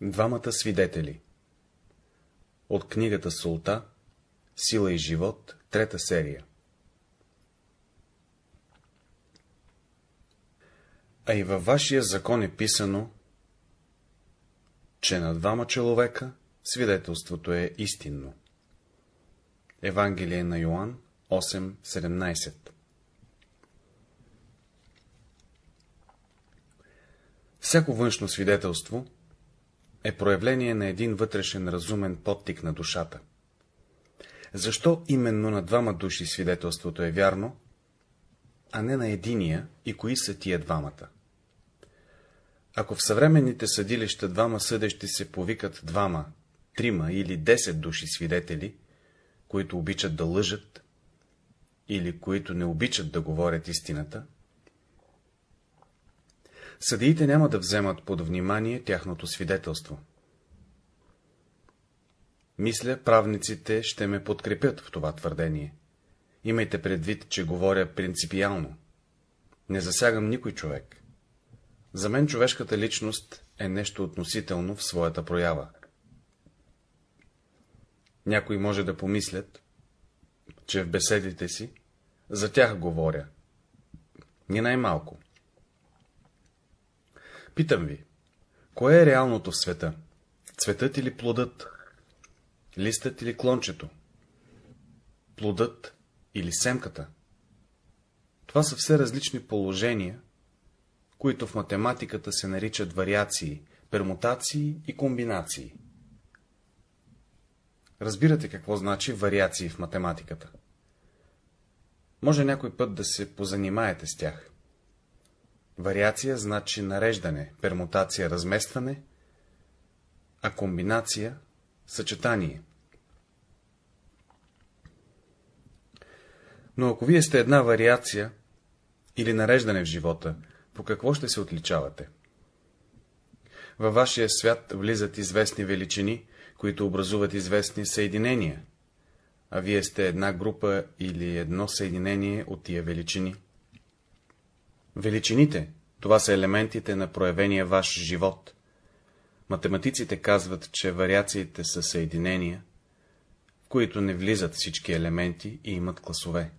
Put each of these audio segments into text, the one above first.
Двамата свидетели. От книгата Султа Сила и живот, трета серия. А и във вашия закон е писано, че на двама човека свидетелството е истинно. Евангелие на Йоанн 8.17 Всяко външно свидетелство е проявление на един вътрешен разумен подтик на душата. Защо именно на двама души свидетелството е вярно, а не на единия и кои са тия двамата? Ако в съвременните съдилища двама съдещи се повикат двама, трима или десет души свидетели, които обичат да лъжат, или които не обичат да говорят истината, съдиите няма да вземат под внимание тяхното свидетелство. Мисля, правниците ще ме подкрепят в това твърдение. Имайте предвид, че говоря принципиално. Не засягам никой човек. За мен човешката личност е нещо относително в своята проява. Някои може да помислят, че в беседите си за тях говоря. Ни най-малко. Питам ви, кое е реалното в света? Цветът или плодът? Листът или клончето? Плодът или семката? Това са все различни положения, които в математиката се наричат вариации, пермутации и комбинации. Разбирате какво значи вариации в математиката. Може някой път да се позанимаете с тях. Вариация значи нареждане, пермутация разместване, а комбинация съчетание. Но ако вие сте една вариация или нареждане в живота, по какво ще се отличавате? Във вашия свят влизат известни величини, които образуват известни съединения, а вие сте една група или едно съединение от тия величини. Величините — това са елементите на проявения ваш живот. Математиците казват, че вариациите са съединения, в които не влизат всички елементи и имат класове.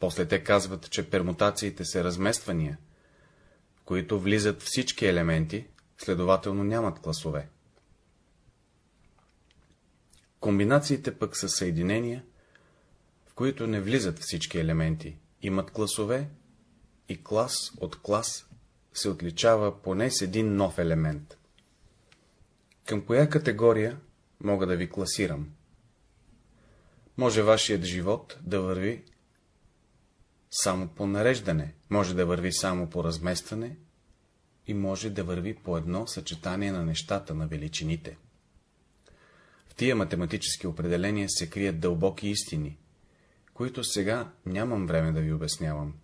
После те казват, че пермутациите са размествания, в които влизат всички елементи, следователно нямат класове. Комбинациите пък са съединения, в които не влизат всички елементи, имат класове и клас от клас се отличава поне с един нов елемент. Към коя категория мога да ви класирам? Може вашият живот да върви само по нареждане, може да върви само по разместване и може да върви по едно съчетание на нещата, на величините. В тия математически определения се крият дълбоки истини, които сега нямам време да ви обяснявам,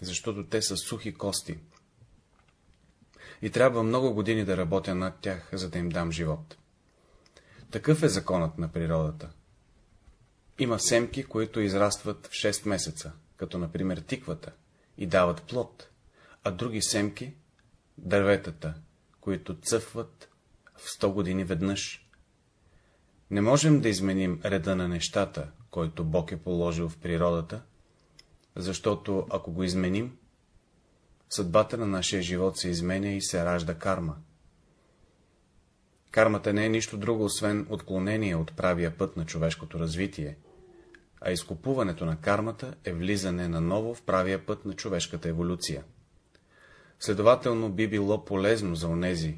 защото те са сухи кости. И трябва много години да работя над тях, за да им дам живот. Такъв е законът на природата. Има семки, които израстват в 6 месеца, като например тиквата, и дават плод, а други семки, дърветата, които цъфват в 100 години веднъж. Не можем да изменим реда на нещата, който Бог е положил в природата, защото ако го изменим, съдбата на нашия живот се изменя и се ражда карма. Кармата не е нищо друго, освен отклонение от правия път на човешкото развитие, а изкупуването на кармата е влизане наново в правия път на човешката еволюция. Следователно би било полезно за онези,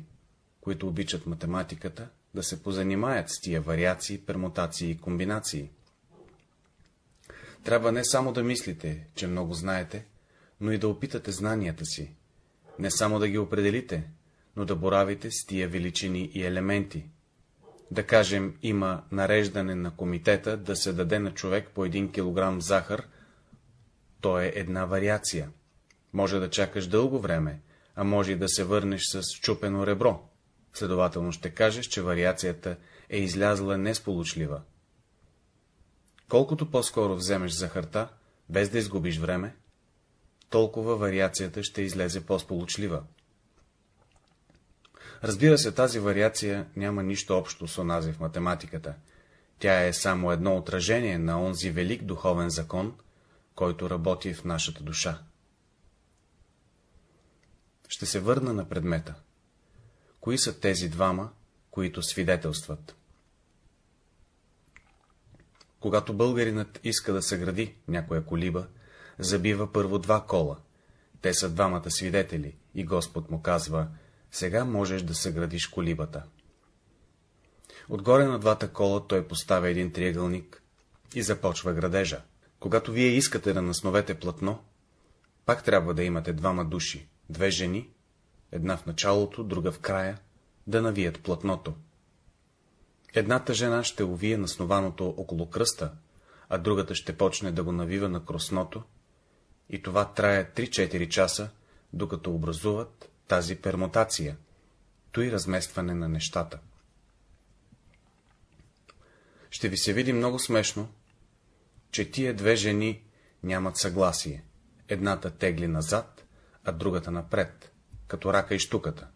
които обичат математиката, да се позанимаят с тия вариации, пермутации и комбинации. Трябва не само да мислите, че много знаете, но и да опитате знанията си, не само да ги определите, но да боравите с тия величини и елементи. Да кажем, има нареждане на комитета да се даде на човек по един килограм захар, то е една вариация. Може да чакаш дълго време, а може и да се върнеш с чупено ребро. Следователно ще кажеш, че вариацията е излязла несполучлива. Колкото по-скоро вземеш захарта, без да изгубиш време, толкова вариацията ще излезе по-сполучлива. Разбира се, тази вариация няма нищо общо с онази в математиката. Тя е само едно отражение на онзи велик духовен закон, който работи в нашата душа. Ще се върна на предмета. Кои са тези двама, които свидетелстват? Когато българинът иска да съгради някоя колиба, забива първо два кола. Те са двамата свидетели и Господ му казва, сега можеш да съградиш колибата. Отгоре на двата кола той поставя един триъгълник и започва градежа. Когато вие искате да насновете платно, пак трябва да имате двама души, две жени, една в началото, друга в края, да навият платното. Едната жена ще увие наснованото около кръста, а другата ще почне да го навива на кросното, и това трае 3-4 часа, докато образуват тази пермутация, той разместване на нещата. Ще ви се види много смешно, че тия две жени нямат съгласие. Едната тегли назад, а другата напред, като рака и штуката.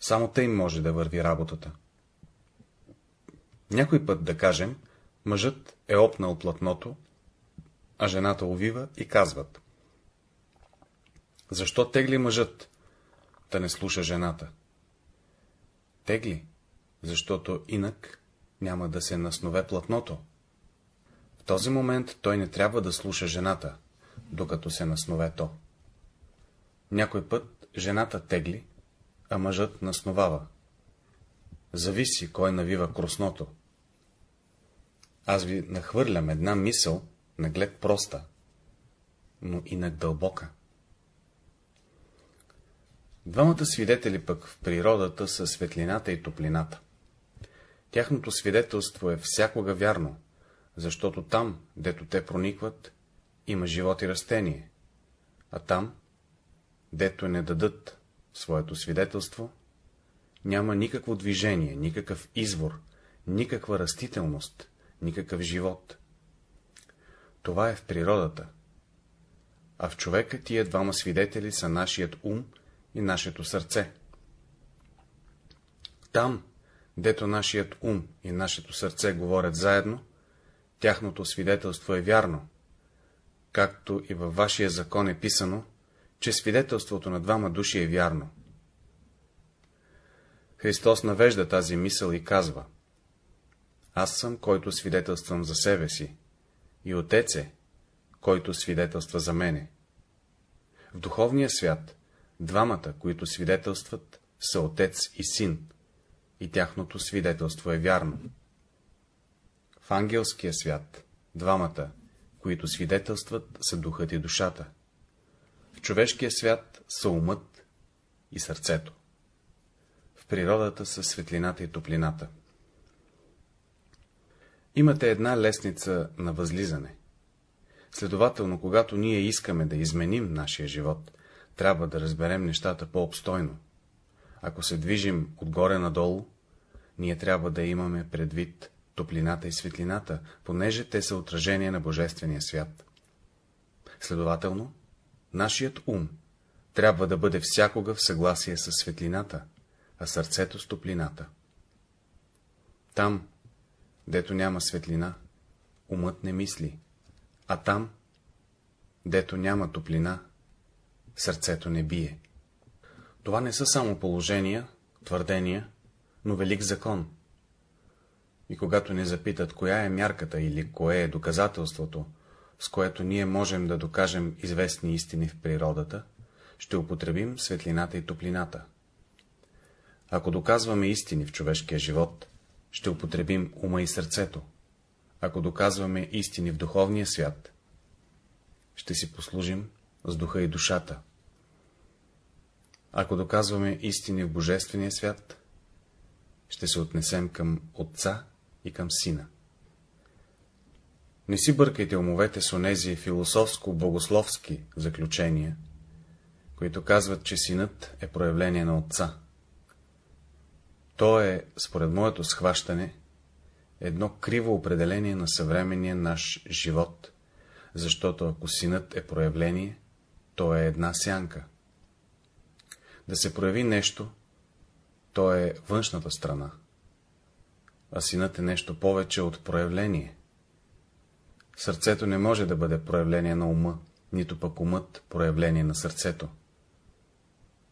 Само тъй може да върви работата. Някой път, да кажем, мъжът е опнал платното, а жената увива и казват. Защо тегли мъжът, да не слуша жената? Тегли, защото инак няма да се наснове платното. В този момент той не трябва да слуша жената, докато се наснове то. Някой път жената тегли, а мъжът насновава. Зависи, кой навива кросното. Аз ви нахвърлям една мисъл, наглед проста, но и дълбока. Двамата свидетели пък в природата са светлината и топлината. Тяхното свидетелство е всякога вярно, защото там, дето те проникват, има живот и растение, а там, дето не дадат своето свидетелство, няма никакво движение, никакъв извор, никаква растителност, никакъв живот. Това е в природата. А в човека тия двама свидетели са нашият ум и нашето сърце. Там, дето нашият ум и нашето сърце говорят заедно, тяхното свидетелство е вярно, както и във вашия закон е писано, че свидетелството на двама души е вярно. Христос навежда тази мисъл и казва Аз съм, който свидетелствам за себе си, и Отец е, който свидетелства за мене. В духовния свят двамата, които свидетелстват, са Отец и Син, и тяхното свидетелство е вярно. В ангелския свят двамата, които свидетелстват, са духът и душата. В човешкия свят са умът и сърцето. В природата са светлината и топлината. Имате една лестница на възлизане. Следователно, когато ние искаме да изменим нашия живот, трябва да разберем нещата по-обстойно. Ако се движим отгоре надолу, ние трябва да имаме предвид топлината и светлината, понеже те са отражение на Божествения свят. Следователно, нашият ум трябва да бъде всякога в съгласие с светлината, а сърцето с топлината. Там, дето няма светлина, умът не мисли, а там, дето няма топлина, сърцето не бие. Това не са само положения, твърдения, но велик закон. И когато ни запитат, коя е мярката или кое е доказателството, с което ние можем да докажем известни истини в природата, ще употребим светлината и топлината. Ако доказваме истини в човешкия живот, ще употребим ума и сърцето. Ако доказваме истини в духовния свят, ще си послужим с духа и душата. Ако доказваме истини в Божествения свят, ще се отнесем към Отца и към Сина. Не си бъркайте умовете с онези философско-богословски заключения, които казват, че Синът е проявление на Отца. То е, според моето схващане, едно криво определение на съвременния наш живот, защото ако Синът е проявление, то е една сянка. Да се прояви нещо, то е външната страна, а синът е нещо повече от проявление. Сърцето не може да бъде проявление на ума, нито пък умът проявление на сърцето.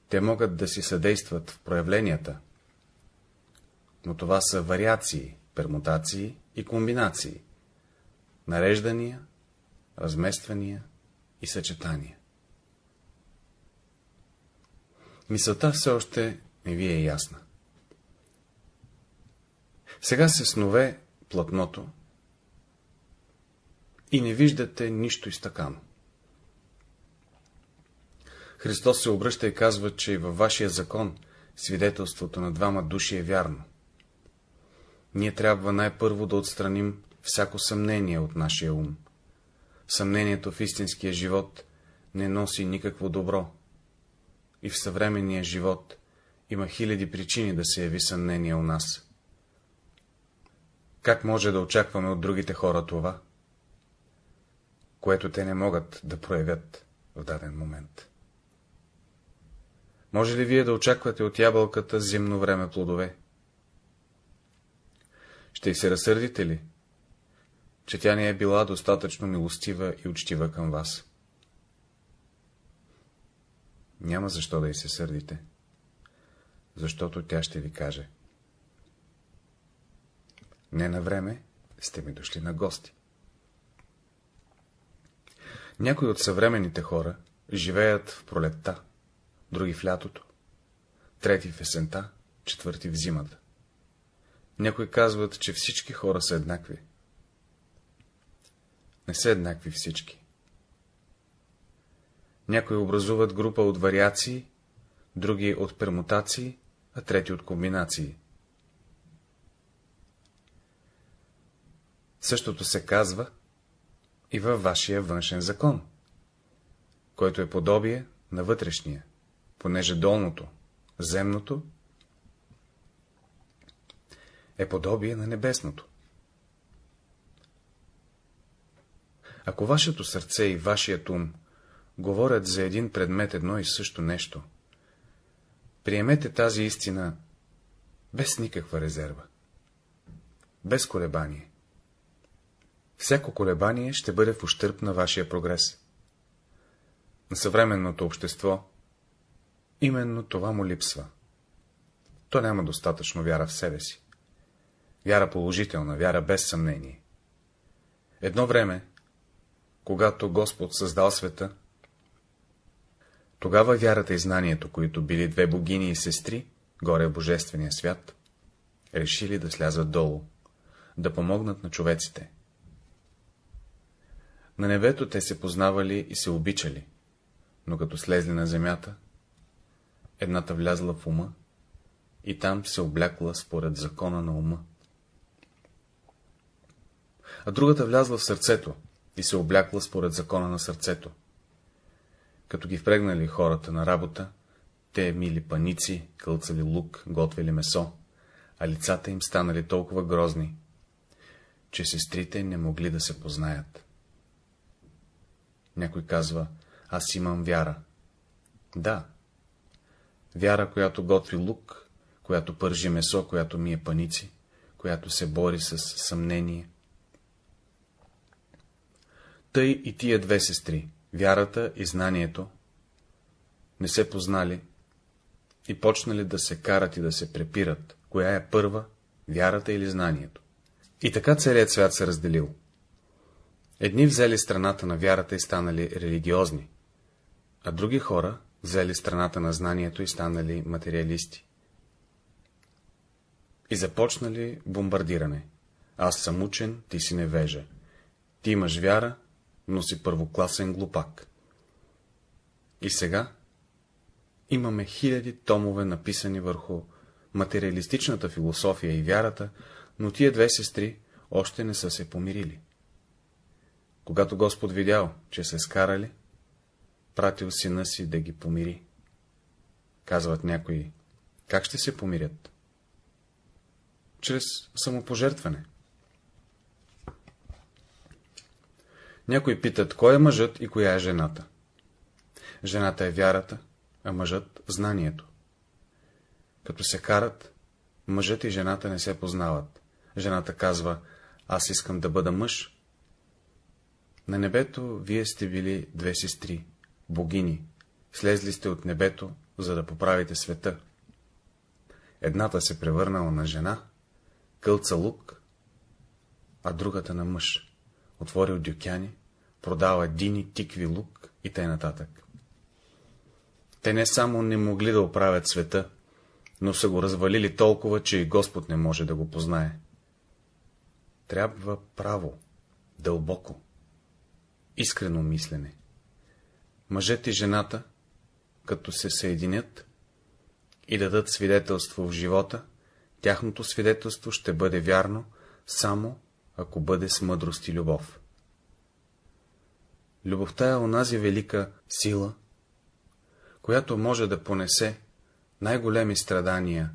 Те могат да си съдействат в проявленията, но това са вариации, пермутации и комбинации, нареждания, размествания и съчетания. Мисълта все още не ви е ясна. Сега се снове платното и не виждате нищо изтъкано. Христос се обръща и казва, че и във вашия закон свидетелството на двама души е вярно. Ние трябва най-първо да отстраним всяко съмнение от нашия ум. Съмнението в истинския живот не носи никакво добро. И в съвременния живот има хиляди причини да се яви съмнение у нас. Как може да очакваме от другите хора това, което те не могат да проявят в даден момент? Може ли вие да очаквате от ябълката зимно време плодове? Ще се разсърдите ли, че тя не е била достатъчно милостива и учтива към вас? Няма защо да й се сърдите, защото тя ще ви каже. Не на време сте ми дошли на гости. Някои от съвременните хора живеят в пролетта, други в лятото, трети в есента, четвърти в зимата. Някои казват, че всички хора са еднакви. Не са еднакви всички. Някои образуват група от вариации, други от пермутации, а трети от комбинации. Същото се казва и във вашия външен закон, който е подобие на вътрешния, понеже долното, земното, е подобие на небесното. Ако вашето сърце и вашият ум говорят за един предмет едно и също нещо, приемете тази истина без никаква резерва, без колебание. Всяко колебание ще бъде в ущърп на вашия прогрес. На съвременното общество именно това му липсва. То няма достатъчно вяра в себе си. Вяра положителна, вяра без съмнение. Едно време, когато Господ създал света, тогава вярата и знанието, които били две богини и сестри, горе в Божествения свят, решили да слязат долу, да помогнат на човеците. На небето те се познавали и се обичали, но като слезли на земята, едната влязла в ума и там се облякла според закона на ума. А другата влязла в сърцето и се облякла според закона на сърцето. Като ги впрегнали хората на работа, те мили паници, кълцали лук, готвили месо, а лицата им станали толкова грозни, че сестрите не могли да се познаят. Някой казва, аз имам вяра. Да, вяра, която готви лук, която пържи месо, която мие паници, която се бори с съмнение. Тъй и тия две сестри, вярата и знанието, не се познали и почнали да се карат и да се препират, коя е първа, вярата или знанието. И така целият свят се разделил. Едни взели страната на вярата и станали религиозни, а други хора взели страната на знанието и станали материалисти. И започнали бомбардиране. Аз съм учен, ти си невежа. Ти имаш вяра, но си първокласен глупак. И сега имаме хиляди томове написани върху материалистичната философия и вярата, но тия две сестри още не са се помирили. Когато Господ видял, че се скарали, пратил сина си да ги помири. Казват някои, как ще се помирят? Чрез самопожертване. Някои питат, кой е мъжът и коя е жената. Жената е вярата, а мъжът — знанието. Като се карат, мъжът и жената не се познават. Жената казва, аз искам да бъда мъж. На небето вие сте били две сестри, богини, слезли сте от небето, за да поправите света. Едната се превърнала на жена, кълца лук, а другата на мъж. Отворил дюкяни, продава дини, тикви, лук и т.н. Те не само не могли да оправят света, но са го развалили толкова, че и Господ не може да го познае. Трябва право, дълбоко, искрено мислене. Мъжът и жената, като се съединят и дадат свидетелство в живота, тяхното свидетелство ще бъде вярно, само ако бъде с мъдрост и любов. Любовта е онази велика сила, която може да понесе най-големи страдания,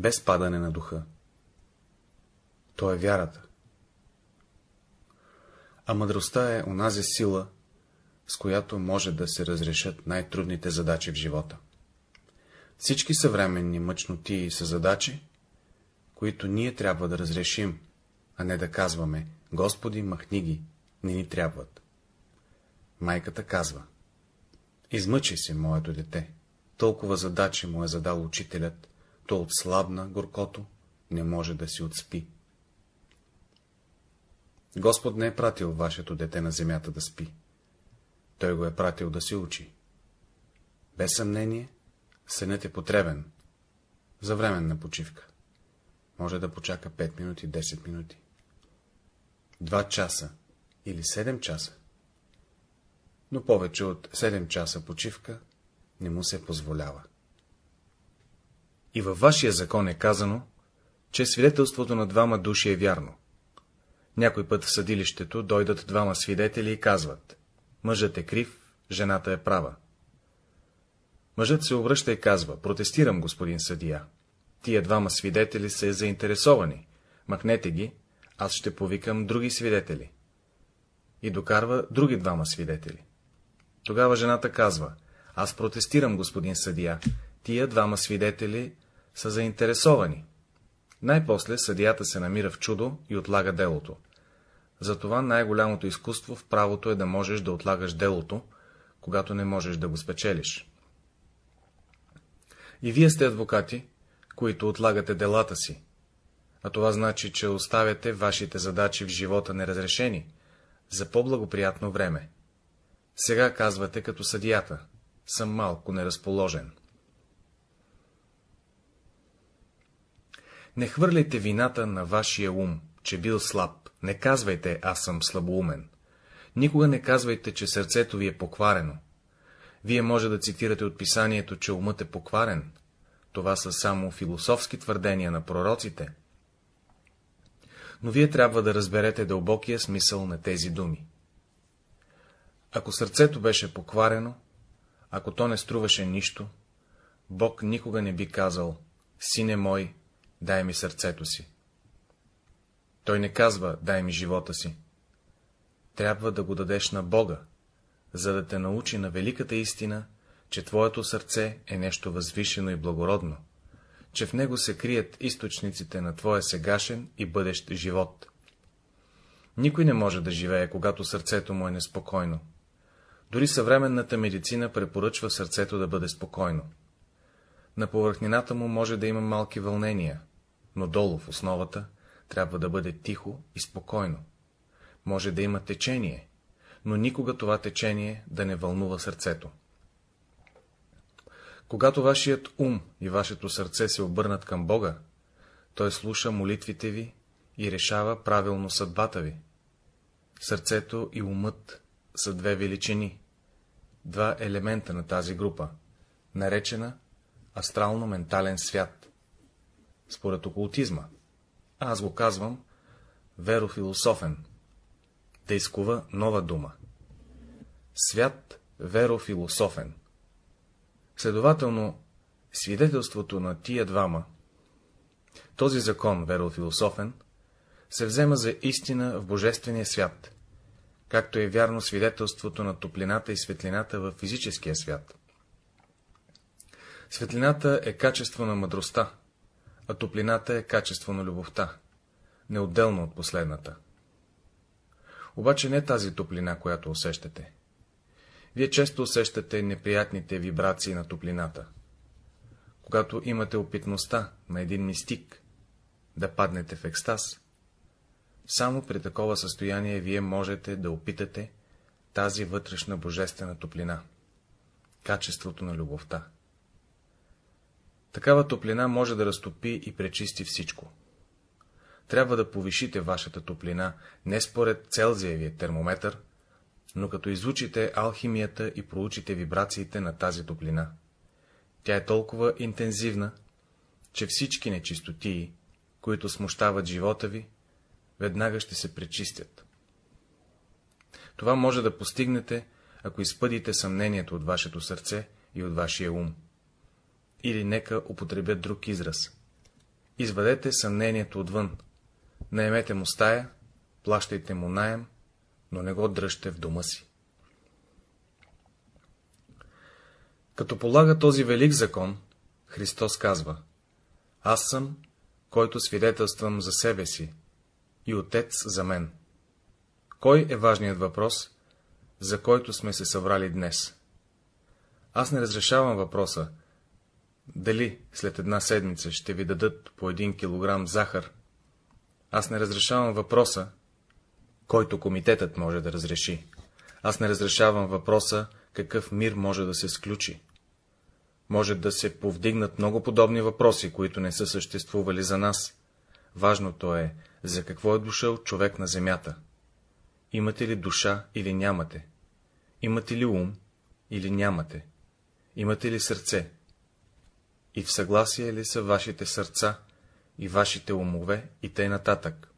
без падане на духа. То е вярата. А мъдростта е онази сила, с която може да се разрешат най-трудните задачи в живота. Всички съвременни мъчноти са задачи, които ние трябва да разрешим, а не да казваме, Господи, махни ги, не ни трябват. Майката казва, измъчи се, моето дете, толкова задачи му е задал учителят, то отслабна горкото, не може да си отспи. Господ не е пратил вашето дете на земята да спи. Той го е пратил да се учи. Без съмнение, сънят е потребен. За временна почивка. Може да почака 5 минути, 10 минути. 2 часа или 7 часа. Но повече от 7 часа почивка не му се позволява. И във вашия закон е казано, че свидетелството на двама души е вярно. Някой път в съдилището дойдат двама свидетели и казват — мъжът е крив, жената е права. Мъжът се обръща и казва — протестирам, господин съдия. Тия двама свидетели са заинтересовани. Махнете ги, аз ще повикам други свидетели. И докарва други двама свидетели. Тогава жената казва — аз протестирам, господин съдия. Тия двама свидетели са заинтересовани. Най-после съдията се намира в чудо и отлага делото. Затова най-голямото изкуство в правото е да можеш да отлагаш делото, когато не можеш да го спечелиш. И вие сте адвокати, които отлагате делата си, а това значи, че оставяте вашите задачи в живота неразрешени, за по-благоприятно време. Сега казвате като съдията, съм малко неразположен. Не хвърляйте вината на вашия ум, че бил слаб, не казвайте, аз съм слабоумен. Никога не казвайте, че сърцето ви е покварено. Вие може да цитирате от писанието, че умът е покварен. Това са само философски твърдения на пророците. Но вие трябва да разберете дълбокия смисъл на тези думи. Ако сърцето беше покварено, ако то не струваше нищо, Бог никога не би казал, сине мой, дай ми сърцето си. Той не казва, дай ми живота си. Трябва да го дадеш на Бога, за да те научи на великата истина, че твоето сърце е нещо възвишено и благородно, че в него се крият източниците на твоя сегашен и бъдещ живот. Никой не може да живее, когато сърцето му е неспокойно. Дори съвременната медицина препоръчва сърцето да бъде спокойно. На повърхнината му може да има малки вълнения, но долу в основата трябва да бъде тихо и спокойно. Може да има течение, но никога това течение да не вълнува сърцето. Когато вашият ум и вашето сърце се обърнат към Бога, той слуша молитвите ви и решава правилно съдбата ви. Сърцето и умът са две величини, два елемента на тази група, наречена астрално-ментален свят, според окултизма. Аз го казвам верофилософен. Да изкува нова дума. Свят верофилософен. Следователно, свидетелството на тия двама, този закон верофилософен, се взема за истина в Божествения свят, както е вярно свидетелството на топлината и светлината в физическия свят. Светлината е качество на мъдростта, а топлината е качество на любовта, неотделно от последната. Обаче не тази топлина, която усещате. Вие често усещате неприятните вибрации на топлината. Когато имате опитността на един мистик да паднете в екстаз, само при такова състояние вие можете да опитате тази вътрешна божествена топлина, качеството на любовта. Такава топлина може да разтопи и пречисти всичко. Трябва да повишите вашата топлина не според Целзиевия термометър, но като изучите алхимията и проучите вибрациите на тази топлина. Тя е толкова интензивна, че всички нечистотии, които смущават живота ви, веднага ще се пречистят. Това може да постигнете, ако изпъдите съмнението от вашето сърце и от вашия ум. Или нека употребя друг израз. Извадете съмнението отвън, наемете му стая, плащайте му наем, но не го дръжте в дома си. Като полага този велик закон, Христос казва, аз съм, който свидетелствам за себе си, и Отец за мен. Кой е важният въпрос, за който сме се събрали днес? Аз не разрешавам въпроса, дали след една седмица ще ви дадат по един килограм захар. Аз не разрешавам въпроса, който комитетът може да разреши. Аз не разрешавам въпроса, какъв мир може да се сключи. Може да се повдигнат много подобни въпроси, които не са съществували за нас. Важното е, за какво е дошъл човек на земята. Имате ли душа или нямате? Имате ли ум или нямате? Имате ли сърце? И в съгласие ли са вашите сърца и вашите умове и тъй нататък?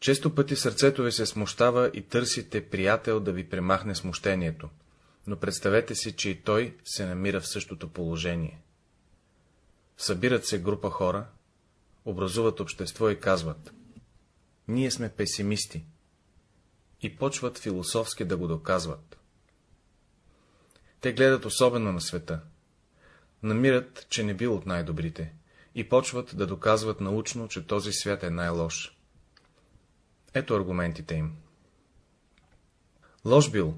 Често пъти сърцето ви се смущава и търсите приятел да ви премахне смущението, но представете си, че и той се намира в същото положение. Събират се група хора, образуват общество и казват — ние сме песимисти, и почват философски да го доказват. Те гледат особено на света, намират, че не бил от най-добрите, и почват да доказват научно, че този свят е най-лош. Ето аргументите им. Лош бил,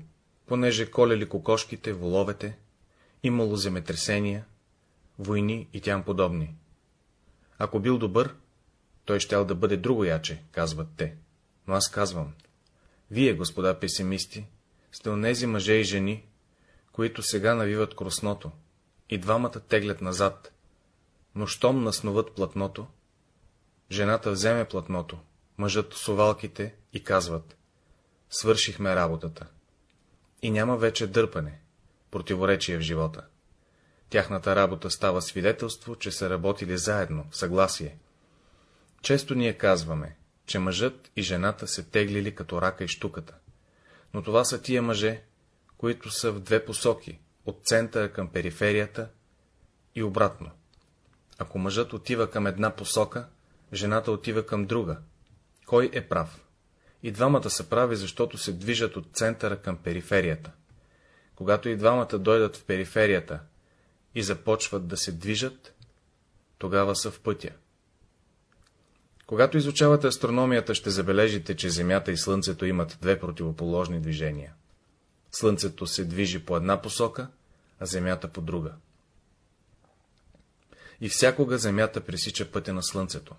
понеже колели кокошките, воловете, имало земетресения, войни и тям подобни. Ако бил добър, той щял да бъде друго яче, казват те. Но аз казвам, вие, господа песимисти, сте онези мъже и жени, които сега навиват кросното, и двамата теглят назад, но щом насноват платното, жената вземе платното, мъжът совалките и казват — свършихме работата. И няма вече дърпане, противоречие в живота. Тяхната работа става свидетелство, че са работили заедно, в съгласие. Често ние казваме, че мъжът и жената се теглили като рака и штуката. Но това са тия мъже, които са в две посоки, от центъра към периферията и обратно. Ако мъжът отива към една посока, жената отива към друга, кой е прав? И двамата са прави, защото се движат от центъра към периферията. Когато и двамата дойдат в периферията и започват да се движат, тогава са в пътя. Когато изучавате астрономията, ще забележите, че Земята и Слънцето имат две противоположни движения. Слънцето се движи по една посока, а Земята по друга. И всякога Земята пресича пътя на Слънцето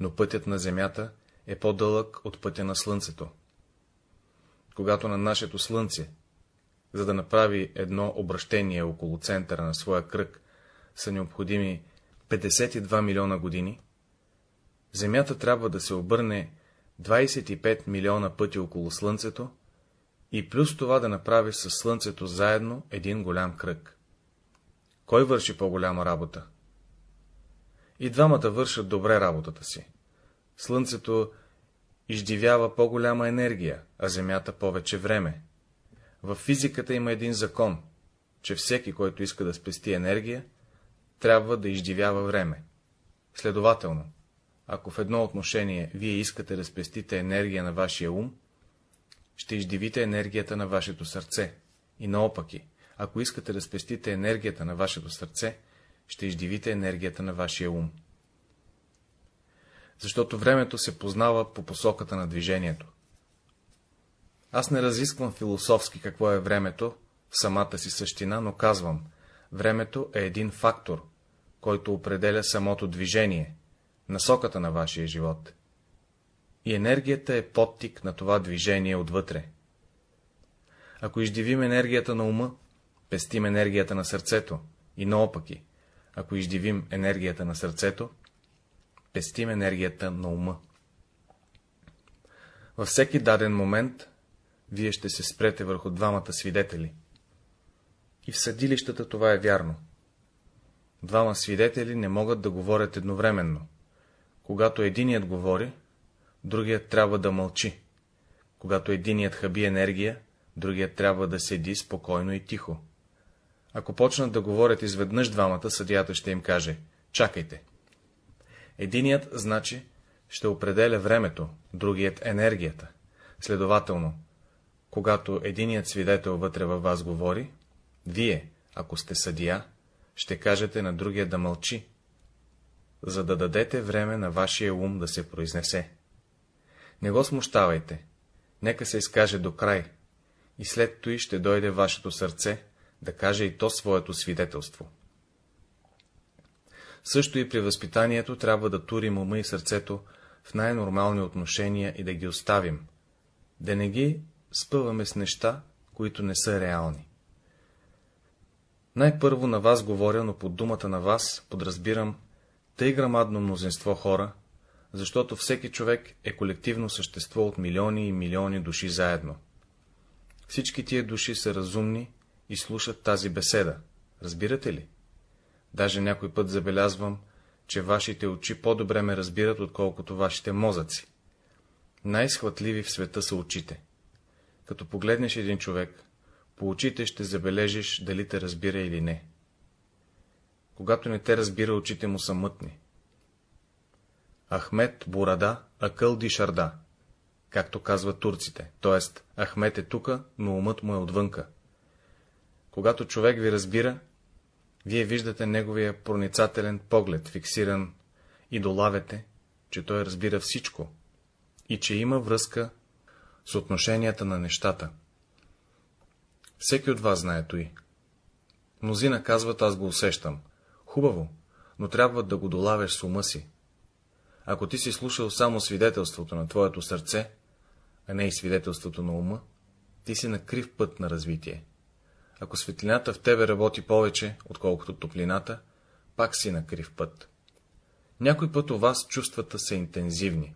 но пътят на Земята е по-дълъг от пътя на Слънцето. Когато на нашето Слънце, за да направи едно обращение около центъра на своя кръг, са необходими 52 милиона години, Земята трябва да се обърне 25 милиона пъти около Слънцето и плюс това да направи с Слънцето заедно един голям кръг. Кой върши по-голяма работа? И двамата вършат добре работата си. Слънцето издивява по-голяма енергия, а Земята повече време. В физиката има един закон, че всеки, който иска да спести енергия, трябва да издивява време. Следователно, ако в едно отношение вие искате да спестите енергия на вашия ум, ще издивите енергията на вашето сърце, и наопаки, Ако искате да спестите енергията на вашето сърце, ще издивите енергията на вашия ум. Защото времето се познава по посоката на движението. Аз не разисквам философски какво е времето в самата си същина, но казвам, времето е един фактор, който определя самото движение, насоката на вашия живот. И енергията е подтик на това движение отвътре. Ако издивим енергията на ума, пестим енергията на сърцето и наопаки, ако издивим енергията на сърцето, пестим енергията на ума. Във всеки даден момент вие ще се спрете върху двамата свидетели. И в съдилищата това е вярно. Двама свидетели не могат да говорят едновременно. Когато единият говори, другият трябва да мълчи. Когато единият хаби енергия, другият трябва да седи спокойно и тихо. Ако почнат да говорят изведнъж двамата, съдията ще им каже — чакайте. Единият, значи, ще определя времето, другият — енергията. Следователно, когато единият свидетел вътре във вас говори, вие, ако сте съдия, ще кажете на другия да мълчи, за да дадете време на вашия ум да се произнесе. Не го смущавайте, нека се изкаже до край, и след той ще дойде вашето сърце да каже и то своето свидетелство. Също и при възпитанието трябва да турим ума и сърцето в най-нормални отношения и да ги оставим, да не ги спъваме с неща, които не са реални. Най-първо на вас говоря, но под думата на вас подразбирам тъй грамадно мнозинство хора, защото всеки човек е колективно същество от милиони и милиони души заедно. Всички тия души са разумни и слушат тази беседа. Разбирате ли? Даже някой път забелязвам, че вашите очи по-добре ме разбират, отколкото вашите мозъци. Най-схватливи в света са очите. Като погледнеш един човек, по очите ще забележиш, дали те разбира или не. Когато не те разбира, очите му са мътни. Ахмет Бурада, Акъл Дишарда, както казват турците, т.е. Ахмет е тука, но умът му е отвънка. Когато човек ви разбира, вие виждате неговия проницателен поглед, фиксиран, и долавяте, че той разбира всичко и че има връзка с отношенията на нещата. Всеки от вас знае той. Мнозина казват, аз го усещам. Хубаво, но трябва да го долавяш с ума си. Ако ти си слушал само свидетелството на твоето сърце, а не и свидетелството на ума, ти си на крив път на развитие. Ако светлината в тебе работи повече, отколкото топлината, пак си на крив път. Някой път у вас чувствата са интензивни.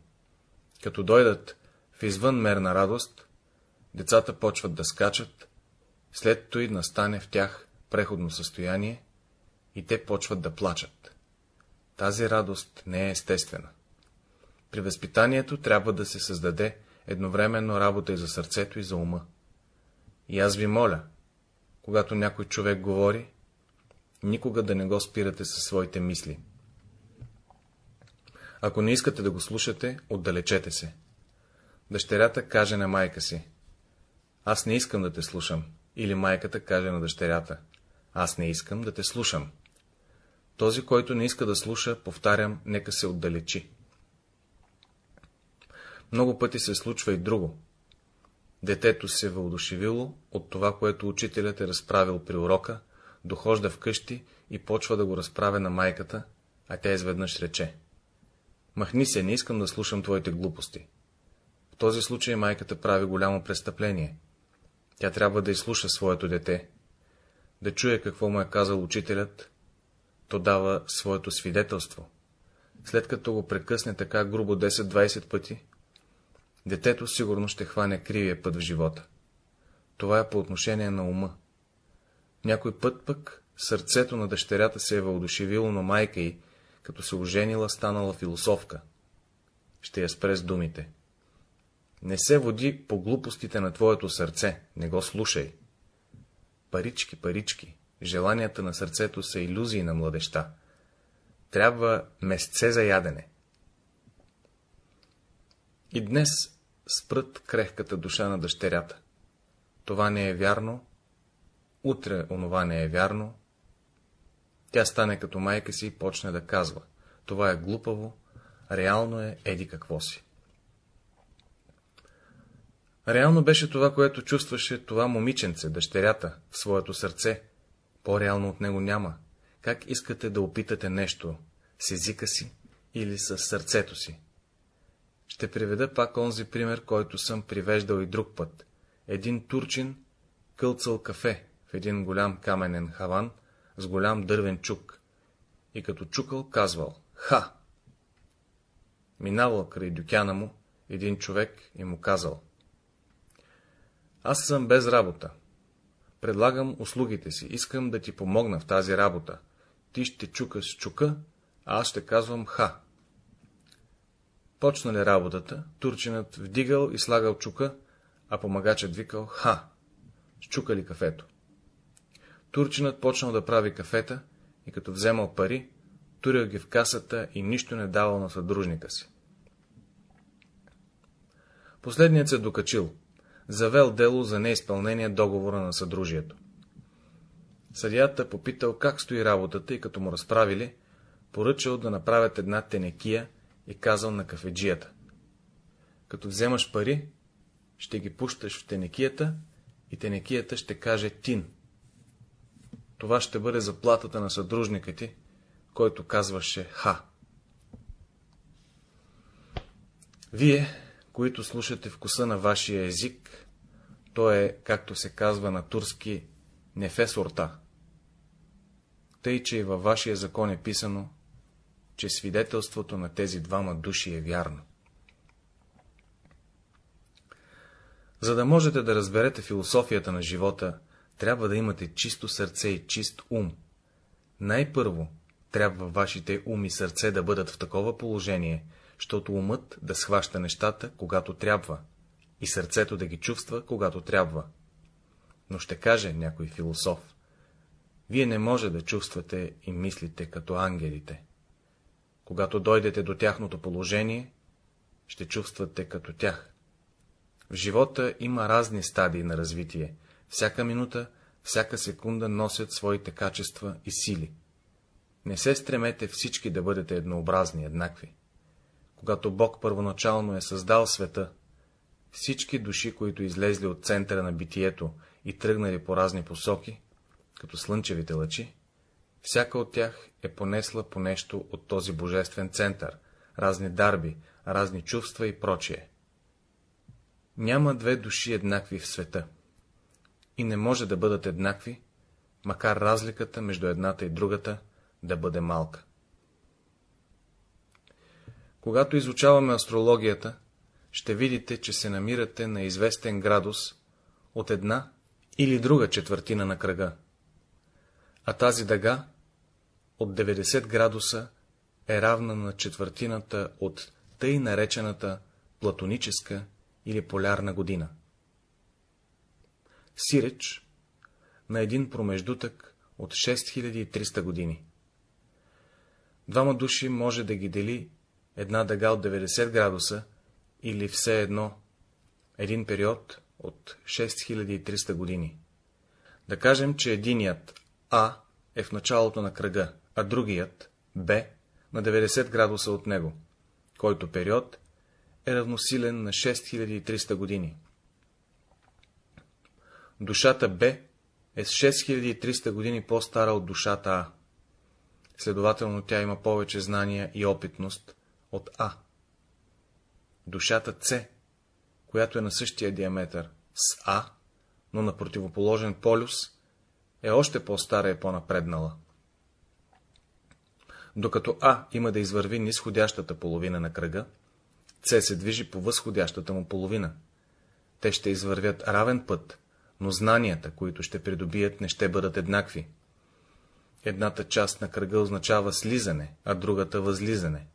Като дойдат в извънмерна радост, децата почват да скачат, след той настане в тях преходно състояние и те почват да плачат. Тази радост не е естествена. При възпитанието трябва да се създаде едновременно работа и за сърцето, и за ума. И аз ви моля, когато някой човек говори, никога да не го спирате със своите мисли. Ако не искате да го слушате, отдалечете се. Дъщерята каже на майка си, аз не искам да те слушам, или майката каже на дъщерята, аз не искам да те слушам. Този, който не иска да слуша, повтарям, нека се отдалечи. Много пъти се случва и друго. Детето се въодушевило от това, което учителят е разправил при урока, дохожда вкъщи и почва да го разправя на майката, а тя изведнъж рече. Махни се, не искам да слушам твоите глупости. В този случай майката прави голямо престъпление. Тя трябва да изслуша своето дете, да чуе какво му е казал учителят, то дава своето свидетелство. След като го прекъсне така грубо 10-20 пъти, детето сигурно ще хване кривия път в живота. Това е по отношение на ума. Някой път пък сърцето на дъщерята се е въодушевило, но майка й, като се оженила, станала философка. Ще я спре с думите. Не се води по глупостите на твоето сърце, не го слушай. Парички, парички, желанията на сърцето са иллюзии на младеща. Трябва месце за ядене. И днес спрат крехката душа на дъщерята. Това не е вярно утре онова не е вярно, тя стане като майка си и почне да казва, това е глупаво, реално е еди какво си. Реално беше това, което чувстваше това момиченце, дъщерята, в своето сърце. По-реално от него няма. Как искате да опитате нещо с езика си или с сърцето си? Ще приведа пак онзи пример, който съм привеждал и друг път. Един турчин кълцал кафе в един голям каменен хаван с голям дървен чук и като чукал казвал «Ха!». Минавал край дюкяна му един човек и му казал аз съм без работа. Предлагам услугите си. Искам да ти помогна в тази работа. Ти ще чукаш чука, а аз ще казвам ха. Почнали работата, турчинът вдигал и слагал чука, а помагачът викал ха. Чукали кафето. Турчинът почнал да прави кафета и като вземал пари, турил ги в касата и нищо не давал на съдружника си. Последният се докачил, завел дело за неизпълнение договора на съдружието. Съдията попитал как стои работата и като му разправили, поръчал да направят една тенекия и казал на кафеджията. Като вземаш пари, ще ги пущаш в тенекията и тенекията ще каже тин. Това ще бъде заплатата на съдружника ти, който казваше ха. Вие, които слушате вкуса на вашия език, то е, както се казва на турски, нефесорта. Тъй, че и във вашия закон е писано, че свидетелството на тези двама души е вярно. За да можете да разберете философията на живота, трябва да имате чисто сърце и чист ум. Най-първо трябва вашите ум и сърце да бъдат в такова положение, защото умът да схваща нещата, когато трябва, и сърцето да ги чувства, когато трябва. Но ще каже някой философ, вие не може да чувствате и мислите като ангелите. Когато дойдете до тяхното положение, ще чувствате като тях. В живота има разни стадии на развитие. Всяка минута, всяка секунда носят своите качества и сили. Не се стремете всички да бъдете еднообразни, еднакви. Когато Бог първоначално е създал света, всички души, които излезли от центъра на битието и тръгнали по разни посоки, като слънчевите лъчи, всяка от тях е понесла по нещо от този божествен център, разни дарби, разни чувства и прочие. Няма две души еднакви в света. И не може да бъдат еднакви, макар разликата между едната и другата да бъде малка. Когато изучаваме астрологията, ще видите, че се намирате на известен градус от една или друга четвъртина на кръга. А тази дъга от 90 градуса е равна на четвъртината от тъй наречената платоническа или полярна година. Сиреч на един промеждутък от 6300 години. Двама души може да ги дели една дъга от 90 градуса или все едно един период от 6300 години. Да кажем, че единият А е в началото на кръга, а другият Б на 90 градуса от него, който период е равносилен на 6300 години. Душата Б е с 6300 години по-стара от душата А. Следователно тя има повече знания и опитност от А. Душата С, която е на същия диаметър с А, но на противоположен полюс, е още по-стара и по-напреднала. Докато А има да извърви нисходящата половина на кръга, С се движи по възходящата му половина. Те ще извървят равен път, но знанията, които ще придобият, не ще бъдат еднакви. Едната част на кръга означава слизане, а другата възлизане.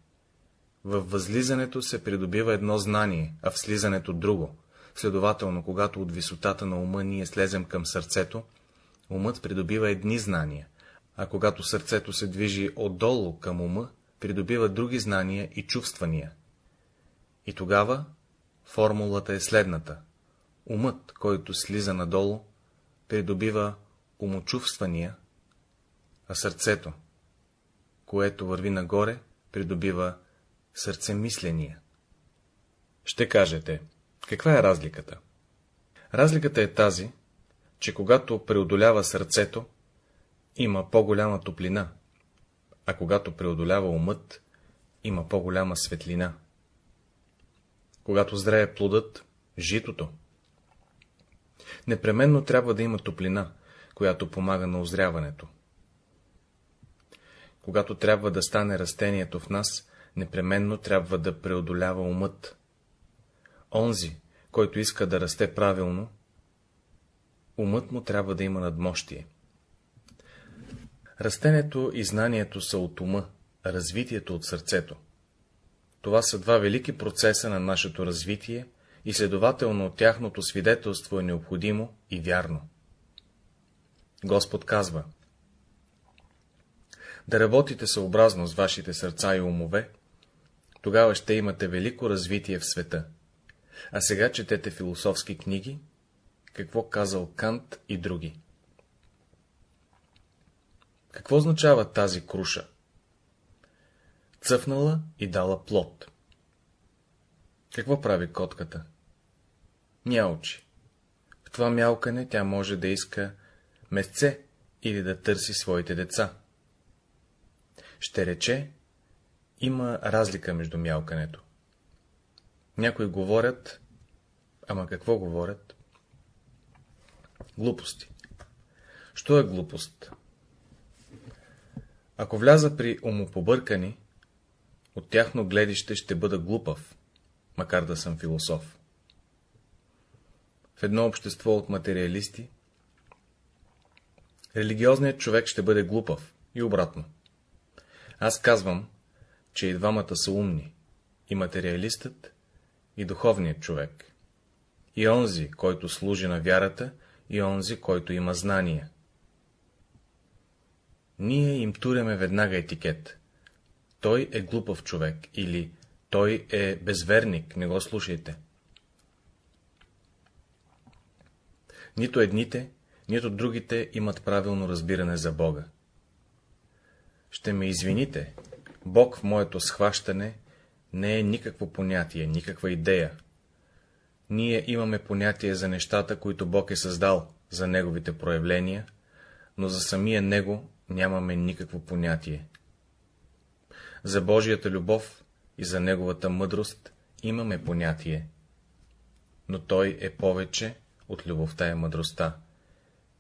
Във възлизането се придобива едно знание, а в слизането друго. Следователно, когато от висотата на ума ние слезем към сърцето, умът придобива едни знания, а когато сърцето се движи отдолу към ума, придобива други знания и чувствания. И тогава формулата е следната. Умът, който слиза надолу, придобива умочувствания, а сърцето, което върви нагоре, придобива сърцемисления. Ще кажете, каква е разликата? Разликата е тази, че когато преодолява сърцето, има по-голяма топлина, а когато преодолява умът, има по-голяма светлина. Когато зрее плодът, житото, непременно трябва да има топлина, която помага на озряването. Когато трябва да стане растението в нас, непременно трябва да преодолява умът. Онзи, който иска да расте правилно, умът му трябва да има надмощие. Растението и знанието са от ума, развитието от сърцето. Това са два велики процеса на нашето развитие и следователно тяхното свидетелство е необходимо и вярно. Господ казва Да работите съобразно с вашите сърца и умове, тогава ще имате велико развитие в света. А сега четете философски книги, какво казал Кант и други. Какво означава тази круша? Цъфнала и дала плод. Какво прави котката? Мялчи. В това мялкане тя може да иска месце или да търси своите деца. Ще рече, има разлика между мялкането. Някои говорят, ама какво говорят? Глупости. Що е глупост? Ако вляза при умопобъркани, от тяхно гледище ще бъда глупав, макар да съм философ. В едно общество от материалисти, религиозният човек ще бъде глупав и обратно. Аз казвам, че и двамата са умни, и материалистът, и духовният човек, и онзи, който служи на вярата, и онзи, който има знания. Ние им туряме веднага етикет. Той е глупав човек или той е безверник, не го слушайте. Нито едните, нито другите имат правилно разбиране за Бога. Ще ме извините, Бог в моето схващане не е никакво понятие, никаква идея. Ние имаме понятие за нещата, които Бог е създал, за Неговите проявления, но за самия Него нямаме никакво понятие. За Божията любов и за Неговата мъдрост имаме понятие, но Той е повече от любовта и мъдростта,